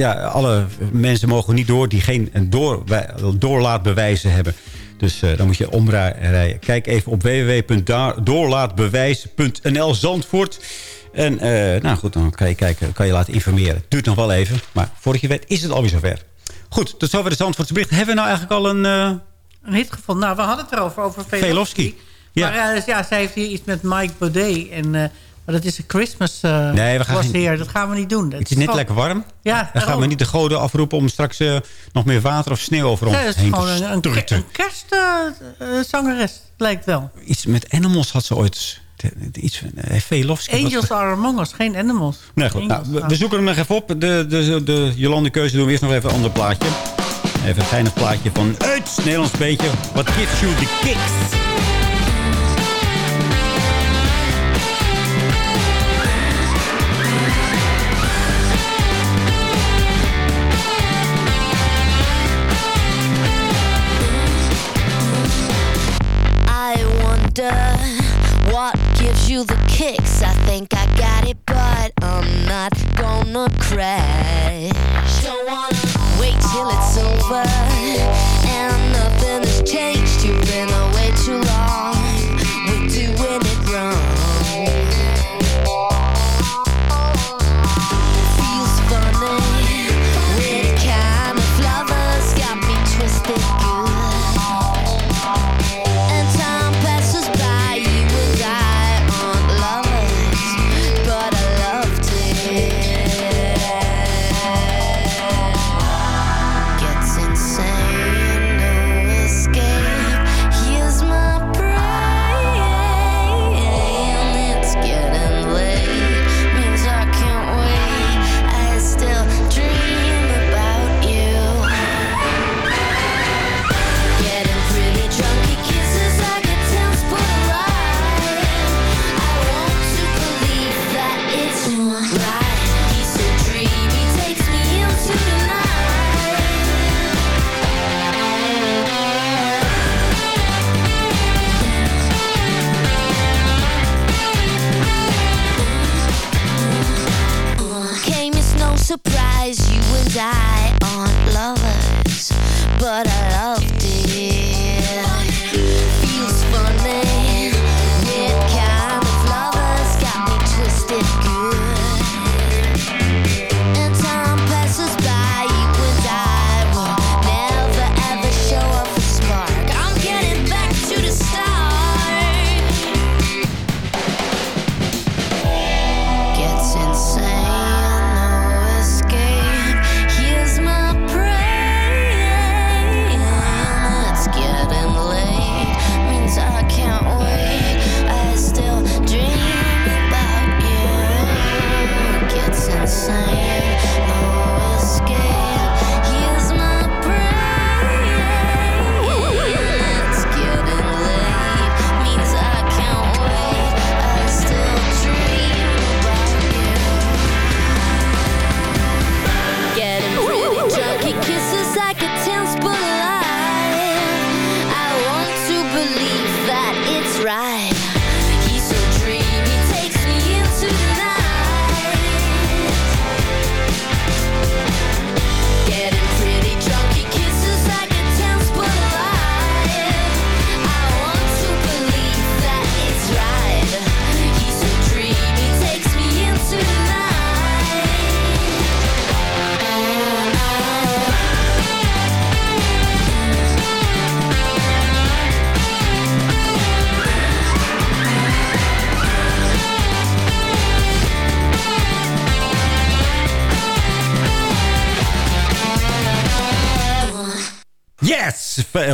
ja, alle mensen mogen niet door die geen door, doorlaatbewijzen hebben. Dus uh, dan moet je omrijden. Kijk even op www.doorlaatbewijs.nl Zandvoort. En uh, nou goed, dan kan je kijken, kan je laten informeren. Duurt nog wel even, maar voordat je weet is het alweer zover. Goed, tot zover de Zandvoortse bericht. Hebben we nou eigenlijk al een, uh, een hit gevonden. Nou, we hadden het erover, over Velofsky. Velofsky. Ja. Maar eh, ja, zij heeft hier iets met Mike Baudet. En, eh, maar dat is een Christmas eh Nee, we gaan geen-. Dat gaan we niet doen. Dat Het is net lekker warm. Ja, Dan gaan we niet de goden afroepen om straks eh, nog meer water of sneeuw over ons dat is heen gewoon te een, een, kerstzangeres, lijkt wel. Iets met animals had ze ooit. Iets van uh, Velofsky. was- Angels are among us, geen animals. Nee, goed. Nou, we, zoeken hem nog even op. De, de, de Jolande keuze doen we eerst nog even een ander plaatje. Even een geinig plaatje van het Nederlands beetje. What gives you the kicks? Wonder what gives you the kicks. I think I got it, but I'm not gonna crash. Don't wanna wait till it's over and nothing has changed. You've been away too long.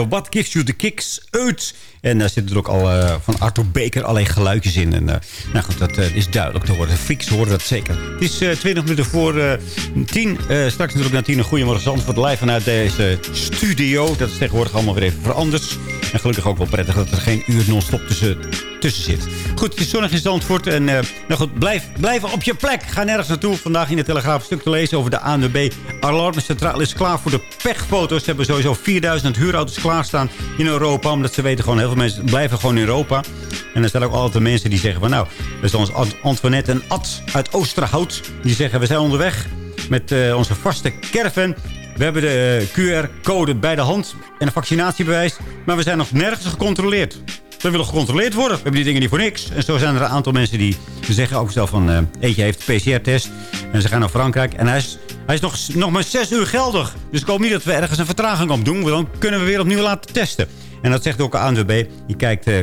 What gives you the kicks? Uit! En daar zitten er ook al eh, van Arthur Baker alleen geluidjes in. En, eh, nou goed, dat eh, is duidelijk te horen. De freaks horen dat zeker. Het is eh 20 minuten voor eh 10. Eh, straks natuurlijk na 10 een goedemorgen Zandvoort. Live vanuit deze studio. Dat is tegenwoordig allemaal weer even veranderd. En gelukkig ook wel prettig dat er geen uur non-stop tussen, tussen zit. Goed, het is zonnig in Zandvoort. En eh, nou goed, blijf, blijf op je plek. Ga nergens naartoe. Vandaag in de Telegraaf een stuk te lezen over de ANWB. Alarmcentrale is klaar voor de pechfoto's. Ze hebben sowieso 4000 huurauto's klaarstaan in Europa. Omdat ze weten gewoon, heel veel mensen blijven gewoon in Europa. En er zijn ook altijd mensen die zeggen van nou... Dat is ons Ant- Antoinette en Ad uit Oosterhout. Die zeggen we zijn onderweg met eh, onze vaste caravan. We hebben de eh, QR-code bij de hand en een vaccinatiebewijs. Maar we zijn nog nergens gecontroleerd. We willen gecontroleerd worden. We hebben die dingen niet voor niks. En zo zijn er een aantal mensen die zeggen ook zelf van... eh, eentje heeft PCR-test en ze gaan naar Frankrijk. En hij is Hij is nog, nog maar zes uur geldig. Dus ik hoop niet dat we ergens een vertraging op doen. Want dan kunnen we weer opnieuw laten testen. En dat zegt ook ANWB. Je kijkt... eh,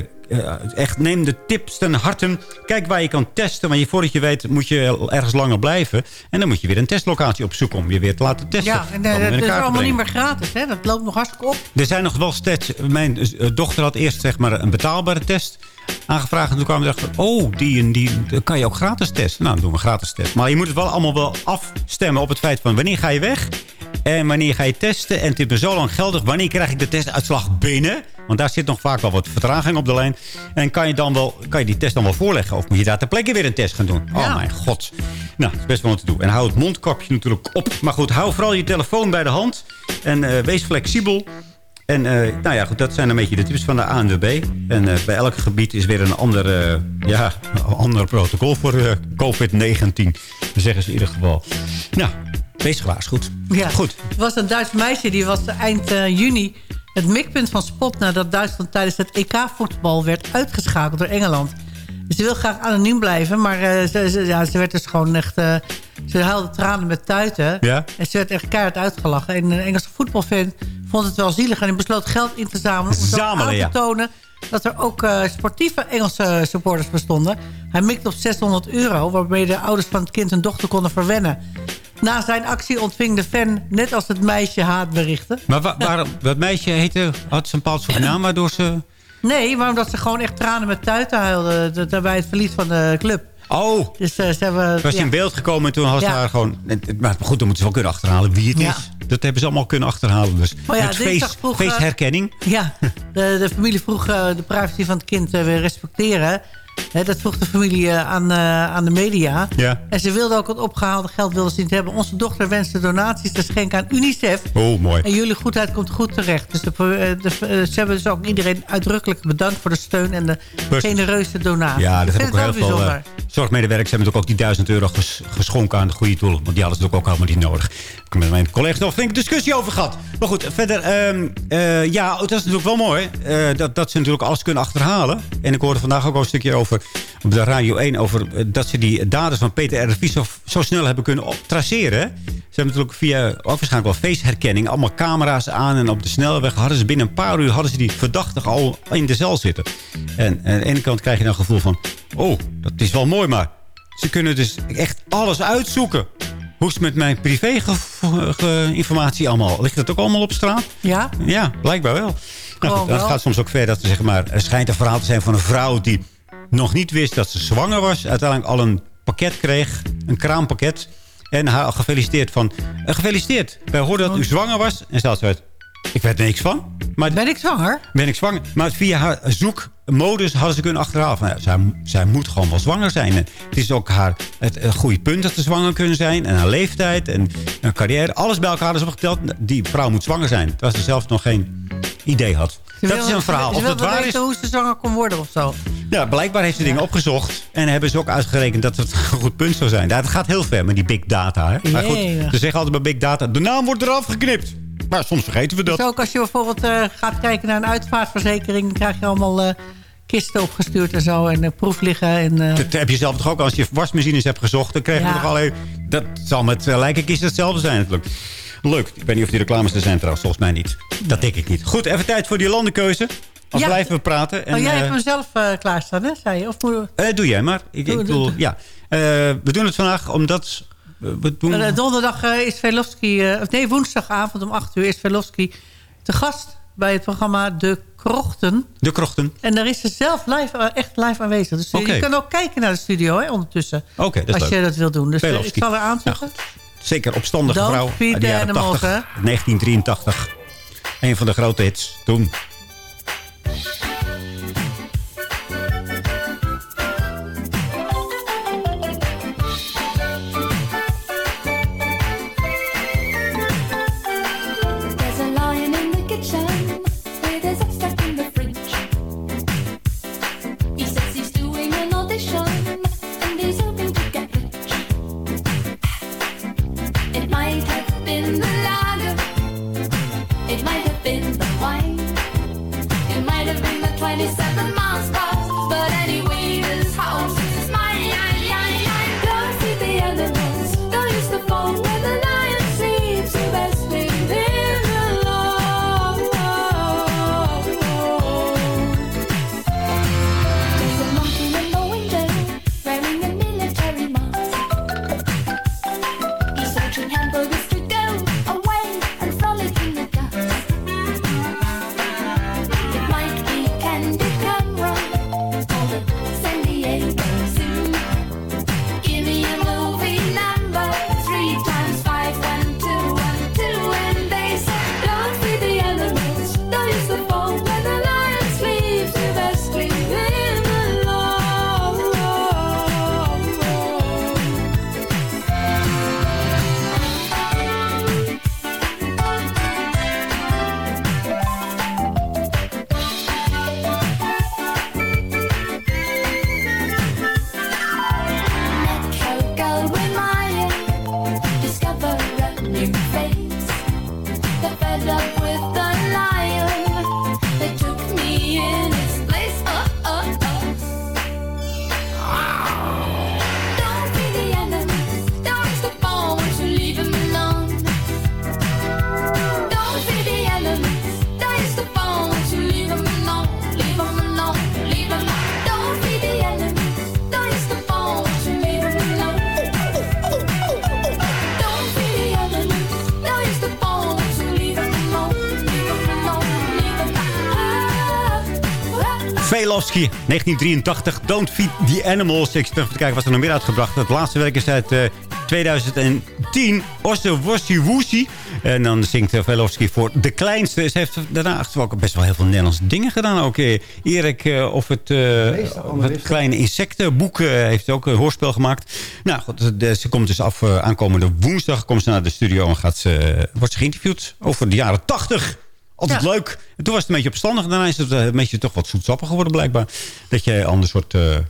echt neem de tips ten harte. Kijk waar je kan testen. Want je, voordat je weet moet je ergens langer blijven. En dan moet je weer een testlocatie opzoeken om je weer te laten testen. Ja, en eh, dat is allemaal niet meer gratis. Hè? Dat loopt nog hartstikke op. Er zijn nog wel steeds... Mijn eh, dochter had eerst zeg maar, een betaalbare test aangevraagd. En toen kwamen we erachter... Oh, die, en die kan je ook gratis testen. Nou, dan doen we een gratis test. Maar je moet het wel allemaal wel afstemmen op het feit van... wanneer ga je weg? En wanneer ga je testen? En het is me zo lang geldig. Wanneer krijg ik de testuitslag binnen? Want daar zit nog vaak wel wat vertraging op de lijn. En kan je, dan wel, kan je die test dan wel voorleggen? Of moet je daar ter plekke weer een test gaan doen? Oh mijn god. Nou, dat is best wel wat te doen. En hou het mondkapje natuurlijk op. Maar goed, hou vooral je telefoon bij de hand. En eh, wees flexibel. En eh, nou ja, goed, dat zijn een beetje de tips van de ANWB. En eh, bij elk gebied is weer een ander, eh, ja, een ander protocol voor eh, COVID-19. Dat zeggen ze in ieder geval. Nou, wees gewaarschuwd. Ja. Goed. Er was een Duits meisje die was eind juni het mikpunt van spot... nadat Duitsland tijdens het EK-voetbal werd uitgeschakeld door Engeland. Ze wil graag anoniem blijven, maar eh, ze, ze- ja, ze werd dus gewoon echt... eh, ze huilde tranen met tuiten. Ja. En ze werd echt keihard uitgelachen. En een Engelse voetbalfan vond het wel zielig... en besloot geld in te zamelen... om Zamelen, aan te tonen dat er ook eh, sportieve Engelse supporters bestonden. Hij mikte op 600 euro... waarmee de ouders van het kind hun dochter konden verwennen. Na zijn actie ontving de fan, net als het meisje, haatberichten. Maar wa- waarom, dat meisje heette, had ze een bepaald soort naam waardoor ze... Nee, maar omdat ze gewoon echt tranen met tuiten huilden... dat- bij het verlies van de club. Oh, Dus eh, ze hebben... was ja. in beeld gekomen en toen had ze Ja. haar gewoon... Maar goed, dan moeten ze wel kunnen achterhalen wie het Ja. is. Dat hebben ze allemaal kunnen achterhalen. Dus Oh ja, face, vroeg, eh. Ja, de, de familie vroeg eh, de privacy van het kind eh, weer respecteren. Dat vroeg de familie eh, aan, eh, aan de media. Ja. En ze wilden ook het opgehaalde geld wilden ze niet hebben. Onze dochter wenste donaties te schenken aan UNICEF. Oh, mooi. En jullie goedheid komt goed terecht. Dus de, eh, de, ze hebben dus ook iedereen uitdrukkelijk bedankt voor de steun en de genereuze donatie. Ja, dat hebben ook heel veel zorgmedewerkers hebben natuurlijk ook die 1000 euro ges- geschonken aan de goede doel. Want die hadden ze natuurlijk ook helemaal niet nodig. Ik heb met mijn collega's nog flink discussie over gehad. Maar goed, verder, ehm, eh, ja, dat is natuurlijk wel mooi. dat, dat ze natuurlijk alles kunnen achterhalen. En ik hoorde vandaag ook al een stukje over, op de Radio 1, over eh, dat ze die daders van Peter R. de Vries zo, zo snel hebben kunnen traceren. hè. Ze hebben natuurlijk via, ook waarschijnlijk wel faceherkenning, allemaal camera's aan. En op de snelweg hadden ze binnen een paar uur hadden ze die verdachte al in de cel zitten. En aan de ene kant krijg je dan het gevoel van, oh, dat is wel mooi, maar ze kunnen dus echt alles uitzoeken. Hoe is het met mijn privé-informatie allemaal? Ligt dat ook allemaal op straat? Ja? Ja, blijkbaar wel. Nou, goed, wel. gaat soms ook ver dat ze zeg maar, er schijnt een verhaal te zijn van een vrouw die nog niet wist dat ze zwanger was. Uiteindelijk al een pakket kreeg, een kraampakket. En haar gefeliciteerd van, eh, gefeliciteerd. Wij hoorden dat u zwanger was. En ze had zoiets, ik weet niks van. Maar Ben ik zwanger? ben ik zwanger. Maar via haar zoekmodus hadden ze kunnen achterhalen. Van, zij, zij moet gewoon wel zwanger zijn. En het is ook haar het, goede punt dat ze zwanger kunnen zijn. En haar leeftijd en haar carrière. Alles bij elkaar ze opgeteld. Die vrouw moet zwanger zijn. Terwijl ze zelf nog geen idee had. Dat is een verhaal. Ze Of dat waar is... weten hoe ze zwanger kon worden of zo. Ja, blijkbaar heeft ze dingen opgezocht. En hebben ze ook uitgerekend dat het een goed punt zou zijn. Ja, het gaat heel ver met die big data. Hè? Maar goed, ze zeggen altijd bij big data... de naam wordt eraf geknipt. Maar soms vergeten we dat. Dus ook als je bijvoorbeeld eh, gaat kijken naar een uitvaartverzekering... dan krijg je allemaal eh, kisten opgestuurd en zo en eh, proefliggen. En, eh, Dat heb je zelf toch ook als je wasmachines hebt gezocht. Dan krijg je Ja. toch alleen... Dat zal met uh, lijkenkisten hetzelfde zijn natuurlijk. Leuk. Ik weet niet of die reclames er zijn trouwens. Volgens mij niet. Dat denk ik niet. Goed, even tijd voor die landenkeuze. Als Ja. blijven we praten. En, oh, jij eh, hebt hem zelf eh, klaarstaan, hè, zei je? Of moet... eh, doe jij maar. Ik, ik Doe- bedoel, doe- ja. Eh, we doen het vandaag omdat... eh, we doen... Eh, donderdag eh, is Velofsky... eh, of nee, woensdagavond om 8 uur is Velofsky te gast... bij het programma De Krochten. de krochten. En daar is ze zelf live, eh, echt live aanwezig. Dus eh, je kan ook kijken naar de studio hè, ondertussen. Oké, dat is als leuk. je dat wil doen. Dus eh, ik zal er aanzetten. Zeker opstandige Don't vrouw. uit de jaren animals, 80. hè? 1983. Een van de grote hits toen. Ferguson. Velofsky, 1983, Don't Feed the Animals. Ik zit even te kijken wat er nog meer uitgebracht. Het laatste werk is uit eh, 2010, Osse Wossi Woesie. En dan zingt uh, Velofsky voor de kleinste. Ze heeft daarna wel best wel heel veel Nederlandse dingen gedaan. Ook eh, Erik eh, of het, eh, het kleine insectenboek eh, heeft ook een hoorspel gemaakt. Nou goed, de- ze komt dus af eh, aankomende woensdag. Komt ze naar de studio en gaat ze, wordt ze geïnterviewd over de jaren 80. Altijd leuk. En toen was het een beetje opstandig. Daarna is het eh, een beetje toch wat zoetsappig geworden blijkbaar. Dat je een ander soort eh, eh,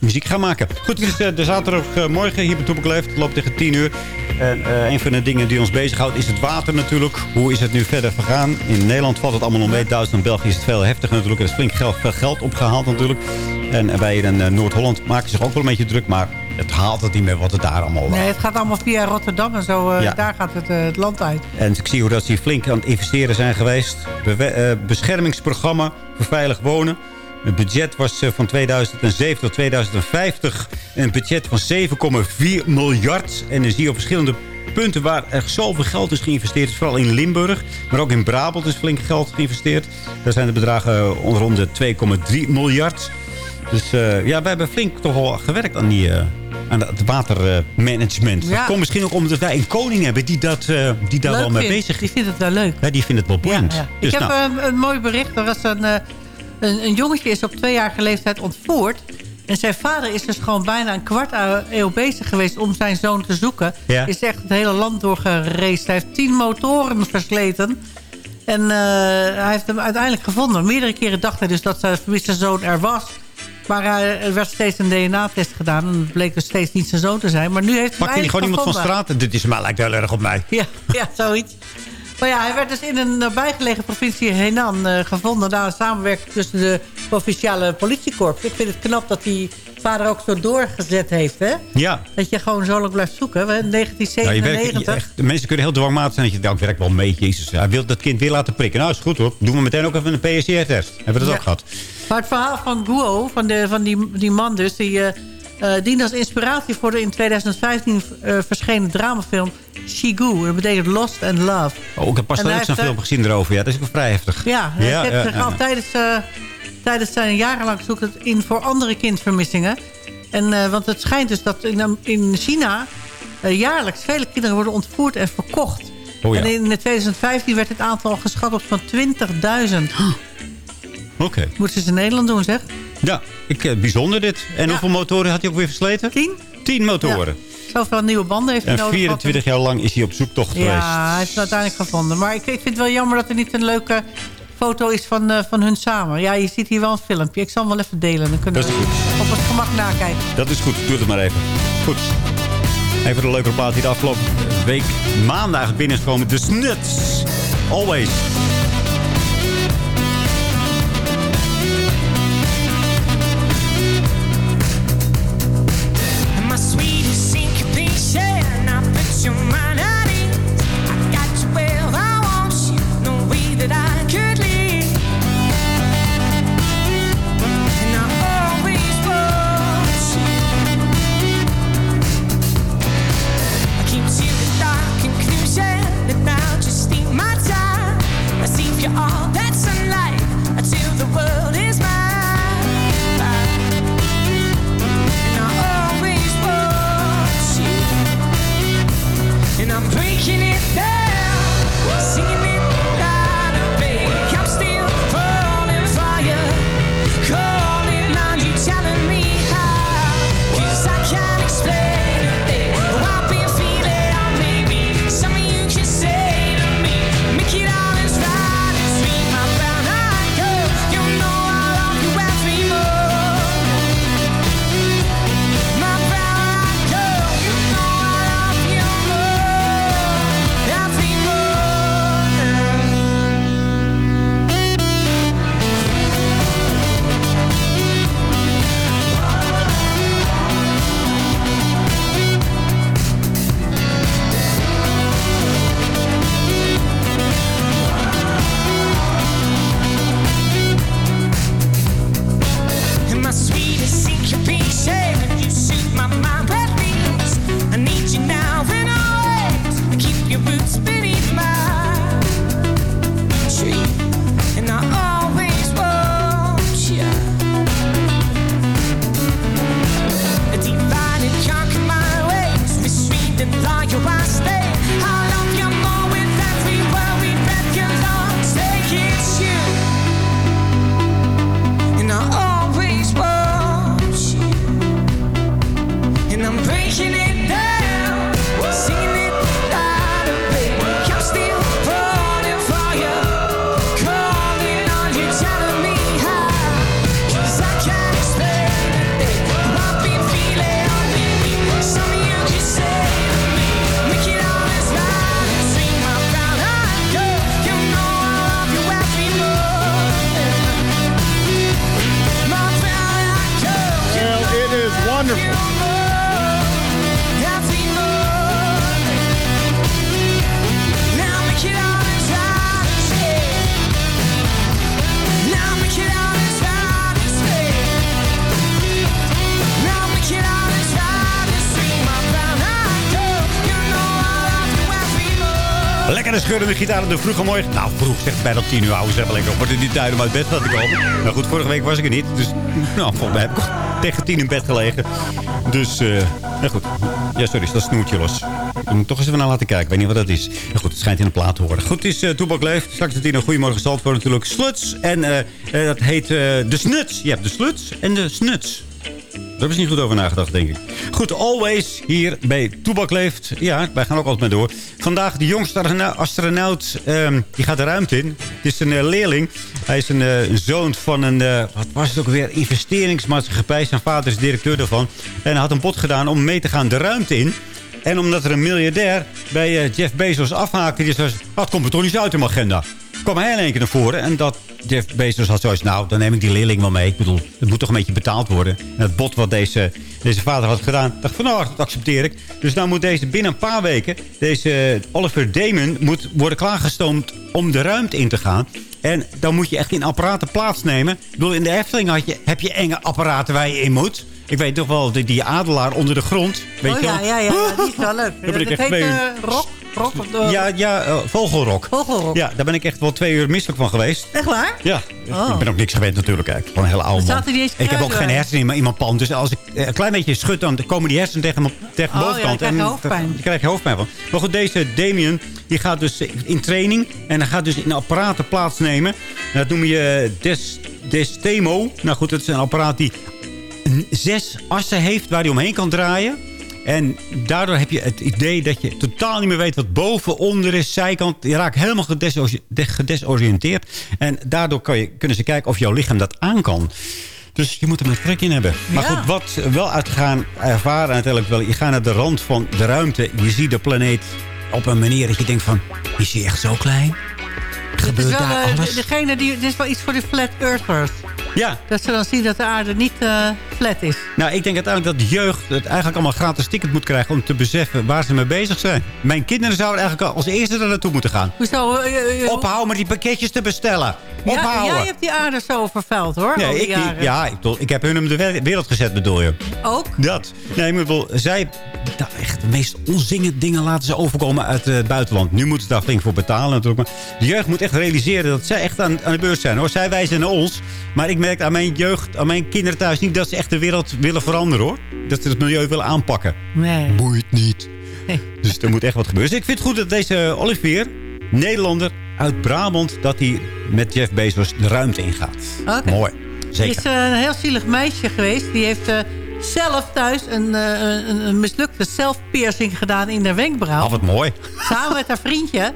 muziek gaat maken. Goed, het is de zaterdagmorgen hier bij Toepak Leeft. Het loopt tegen 10 uur. En een van de dingen die ons bezighoudt is het water natuurlijk. Hoe is het nu verder vergaan? In Nederland valt het allemaal nog mee. Duitsland en België is het veel heftiger natuurlijk. Er is flink geld, veel geld opgehaald natuurlijk. En wij in Noord-Holland maken zich ook wel een beetje druk. Maar het haalt het niet meer wat het daar allemaal Nee, het gaat allemaal via Rotterdam en zo. eh, Ja. Daar gaat het, eh, het land uit. En ik zie hoe dat ze flink aan het investeren zijn geweest. Eh, beschermingsprogramma voor veilig wonen. Het budget was van 2007 tot 2050 een budget van 7,4 miljard. En dan zie je op verschillende punten waar er zoveel geld is geïnvesteerd. is Vooral in Limburg, maar ook in Brabant is flink geld geïnvesteerd. Daar zijn de bedragen onder de 2,3 miljard. Dus ja, wij hebben flink toch wel gewerkt aan, die, aan het watermanagement. Ja. Dat komt misschien ook omdat wij een koning hebben die, dat, eh, die daar Leuk wel mee vindt. bezig is. Die vindt het wel leuk. Ja, die vindt het wel boeiend. Ja. Dus ik heb nou, een mooi bericht. Er was een, eh, een, een jongetje is op tweejarige leeftijd ontvoerd. En zijn vader is dus gewoon bijna een kwart eeuw bezig geweest om zijn zoon te zoeken. Is echt het hele land doorgereisd. Hij heeft tien motoren versleten. En eh, hij heeft hem uiteindelijk gevonden. Meerdere keren dacht hij dus dat zijn vermiste zoon er was. Maar hij- er werd steeds een DNA-test gedaan. En het bleek dus steeds niet zijn zoon te zijn. Maar nu heeft hij gewoon eindelijk iemand van gevonden. straat? Dit is maar lijkt heel erg op mij. Ja, ja, zoiets. Maar ja, hij werd dus in een nabijgelegen provincie Henan eh, gevonden... na een samenwerking tussen de provinciale politiekorps. Ik vind het knap dat die vader ook zo doorgezet heeft, hè? Ja. Dat je gewoon zo lang blijft zoeken. In Ja, je werkt, 1997. je echt, de mensen kunnen heel dwangmatig zijn. Dat je denkt, nou, ik werk wel mee. Jezus, hij wil dat kind weer laten prikken. Nou, is goed hoor. Doen we meteen ook even een PCR-test. Hebben we dat Ja. ook gehad? Maar het verhaal van Guo, van, de, van die, die man dus... die eh eh, diende als inspiratie voor de in 2015 eh, verschenen dramafilm Shigu. Dat betekent Lost and Love. Oh, ik heb pas ook zo'n film gezien erover. Ja, dat is wel vrij heftig. Ja, hij ja, zet ja, zich ja. al tijdens, tijdens zijn jarenlang zoekend in voor andere kindvermissingen. En, eh, want het schijnt dus dat in, in China eh, jaarlijks vele kinderen worden ontvoerd en verkocht. Oh ja. En in 2015 werd het aantal geschat op van 20.000. Oké. Moeten ze in Nederland doen, zeg? Ja, ik, eh, bijzonder dit. En hoeveel motoren had hij ook weer versleten? Tien. Tien motoren. Zoveel nieuwe banden heeft hij En nodig. 24 jaar lang is hij op zoektocht geweest. Ja, hij heeft het uiteindelijk gevonden. Maar ik, ik vind het wel jammer dat er niet een leuke foto is van, eh, van hun samen. Ja, je ziet hier wel een filmpje. Ik zal hem wel even delen. Dan kunnen Dat is we op het gemak nakijken. Dat is goed, doe het maar even. Goed. Even een leuke plaat die de afgelopen week, eigenlijk binnen is gekomen. The Snuts. Always. Morning. Lekker de scheurende gitaar in de vroege morgen. Nou, vroeg zegt bijna tien uur. Houden ze even lekker op. Wordt het niet tijd om uit bed te komen? Nou goed, vorige week was ik er niet. Dus nou, volgens mij heb ik tegen tien in bed gelegen. Dus, eh nou goed. Ja, sorry, is dat snoertje los. Ik moet toch eens even naar laten kijken. Ik weet niet wat dat is. Nou goed, het schijnt in een plaat te horen. Goed, het is uh, Toebak Leeft. Straks het hier een Goedemorgen Zandvoort natuurlijk. Sluts. En eh, eh, dat heet eh, de Snuts. Je hebt de Sluts en de Snuts. Daar ze niet goed over nagedacht, denk ik. Goed, always hier bij Toebak Leeft. Ja, wij gaan ook altijd maar door. Vandaag de jongste astronaut- ehm, die gaat de ruimte in. Het is een eh, leerling. Hij is een eh, zoon van een, eh, wat was het ook weer, investeringsmaatschappij. Zijn vader is directeur daarvan. En hij had een bod gedaan om mee te gaan de ruimte in. En omdat er een miljardair bij Jeff Bezos afhaakte... die zei, "Ah, het komt er toch niet uit mijn agenda kwam hij in één keer naar voren. En dat Jeff Bezos had zoiets, nou, dan neem ik die leerling wel mee. Ik bedoel, het moet toch een beetje betaald worden. En het bod wat deze, deze vader had gedaan, dacht van, nou, dat accepteer ik. Dus nou moet deze binnen een paar weken, deze Oliver Damon, moet worden klaargestoomd om de ruimte in te gaan. En dan moet je echt in apparaten plaatsnemen. Ik bedoel, in de Efteling had je, heb je enge apparaten waar je in moet. Ik weet toch wel, die, die adelaar onder de grond. Weet oh je ja, ja, ja, ja, die is wel leuk. Daar ben ik dat echt twee eh, uur- rock, rock of de... Ja, ja eh, vogelrok. Vogelrok. Ja, daar ben ik echt wel twee uur misselijk van geweest. Echt waar? Ja, Oh. ik ben ook niks gewend natuurlijk. Kijk. Gewoon een hele oude man. Ik heb ook geen hersenen in mijn, in mijn pan. Dus als ik eh, een klein beetje schud, dan komen die hersenen tegen mijn, tegen mijn Oh, ja, bovenkant. dan krijg je hoofdpijn. Daar krijg je hoofdpijn van. Maar goed, deze Damien die gaat dus in training. En hij gaat dus in apparaten plaatsnemen. En dat noem je Des, Destemo. Nou goed, het is een apparaat die zes assen heeft waar hij omheen kan draaien. En daardoor heb je het idee dat je totaal niet meer weet wat boven, onder is, zijkant. Je raakt helemaal gedeso- de- gedesoriënteerd. En daardoor kan je, kunnen ze kijken of jouw lichaam dat aan kan. Dus je moet er maar trek in hebben. Maar Ja. goed, wat wel uit te gaan ervaren uiteindelijk wel. Je gaat naar de rand van de ruimte. Je ziet de planeet op een manier dat je denkt van... Is hij echt zo klein? Het is Gebeurt wel, daar eh, alles? degene die, dit is wel iets voor de flat earthers. Ja. Dat ze dan zien dat de aarde niet eh, flat is. Nou, ik denk uiteindelijk dat jeugd het eigenlijk allemaal gratis ticket moet krijgen... om te beseffen waar ze mee bezig zijn. Mijn kinderen zouden eigenlijk al als eerste er naartoe moeten gaan. Hoezo? eh, eh, Ophouden met die pakketjes te bestellen. ja, jij hebt die aarde zo vervuild hoor. Nee, ik, jaren. ja, ik, ik heb hun om de we- wereld gezet, bedoel je. Ook? Dat. Nee, maar ik bedoel, zij... Nou, echt de meest onzingende dingen laten ze overkomen uit het buitenland. Nu moeten ze daar flink voor betalen natuurlijk. Maar de jeugd moet echt realiseren dat zij echt aan, aan de beurt zijn. hoor. Zij wijzen naar ons. Maar ik merk aan mijn jeugd, aan mijn kinderen thuis niet... dat ze echt de wereld willen veranderen hoor. Dat ze het milieu willen aanpakken. Nee. Boeit niet. Dus er moet echt wat gebeuren. Dus ik vind het goed dat deze Olivier, Nederlander uit Brabant... dat hij met Jeff Bezos de ruimte ingaat. Oké. Mooi. Er Zeker. is eh, een heel zielig meisje geweest. Die heeft eh, zelf thuis een, eh, een, een mislukte zelfpiercing gedaan in haar wenkbrauw. Al wat mooi. Samen met haar vriendje.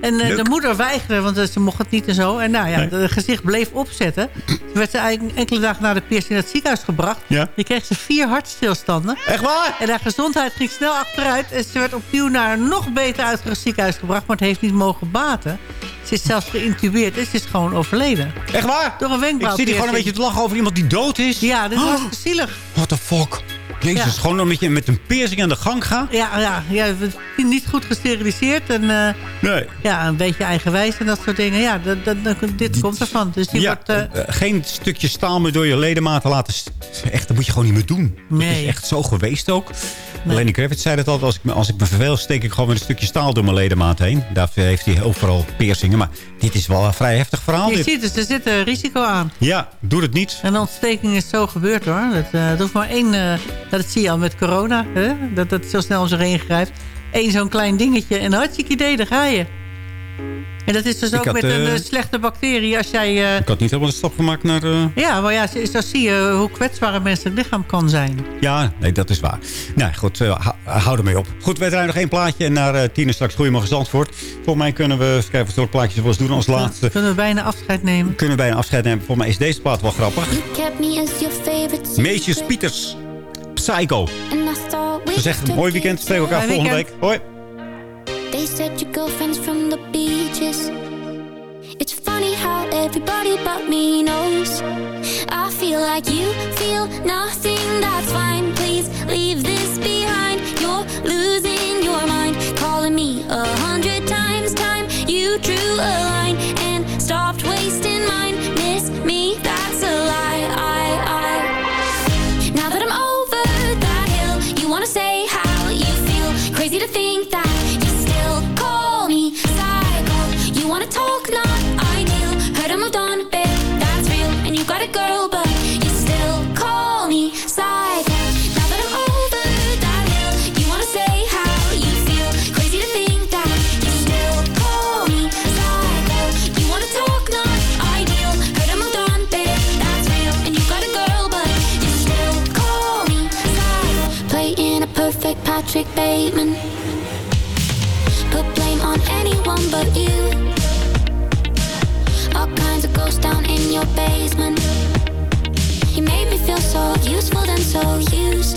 En eh, de moeder weigerde, want eh, ze mocht het niet en zo. En nou ja, Nee. het gezicht bleef opzetten. Toen werd ze eigenlijk enkele dagen na de piercing naar het ziekenhuis gebracht. Ja. Die kreeg ze vier hartstilstanden. Echt waar? En haar gezondheid ging snel achteruit. En ze werd opnieuw naar een nog beter uitgerust ziekenhuis gebracht. Maar het heeft niet mogen baten. Ze is zelfs geïntubeerd en ze is gewoon overleden. Echt waar? Door een Ik wenkbrauw. zit hier gewoon een beetje te lachen over iemand die dood is. Ja, dit was Oh. zielig. What the fuck? Jezus, Ja. gewoon een beetje met een piercing aan de gang gaan? Ja, ja, ja niet goed gesteriliseerd. En eh, Nee. ja, een beetje eigenwijs en dat soort dingen. Ja, dat, dat, dat- dit komt ervan. Dus die Ja, wordt... eh, eh, geen stukje staal meer door je ledematen laten... Echt, dat moet je gewoon niet meer doen. Dat Nee. is echt zo geweest ook. Lenny Kravitz zei dat altijd. Als ik, me- als ik me verveel, steek ik gewoon met een stukje staal door mijn ledemaat heen. Daar heeft hij overal piercingen. Maar dit is wel een vrij heftig verhaal. je Dit. ziet dus, er zit een risico aan. Ja, doe het niet. En de ontsteking is zo gebeurd hoor. Dat, er hoeft maar één, eh, dat zie je al met corona. Hè? Dat het zo snel om zich heen grijpt. Eén zo'n klein dingetje. En een hartstikke idee, daar ga je. En dat is dus Ik ook had, met een eh, eh, slechte bacterie. Als jij... eh, Ik had niet helemaal de stap gemaakt naar... eh, ja, maar ja, zo, zie je hoe kwetsbaar een menselijk lichaam kan zijn. Ja, nee, dat is waar. Nou goed, hou- ermee op. Goed, wij draaien nog één plaatje. En naar uh, tien uur straks Goeiemorgen Zandvoort. Volgens mij kunnen we... Even kijken wat plaatjes we wel eens doen als laatste. Kunnen we bijna afscheid nemen. Kunnen we bijna afscheid nemen. Volgens mij is deze plaat wel grappig. Kept me as your favorite Meisjes Pieters. Psycho. Ze zeggen, mooi weekend. Spreken elkaar volgende weekend. week. Hoi. They said your girlfriend's from the beaches. It's funny how everybody but me knows. I feel like you feel nothing, that's fine. Please leave this behind. You're losing your mind, calling me a hundred times. Time you drew a line and stopped Patrick Bateman. Put blame on anyone but you. All kinds of ghosts down in your basement. You made me feel so useful then so used.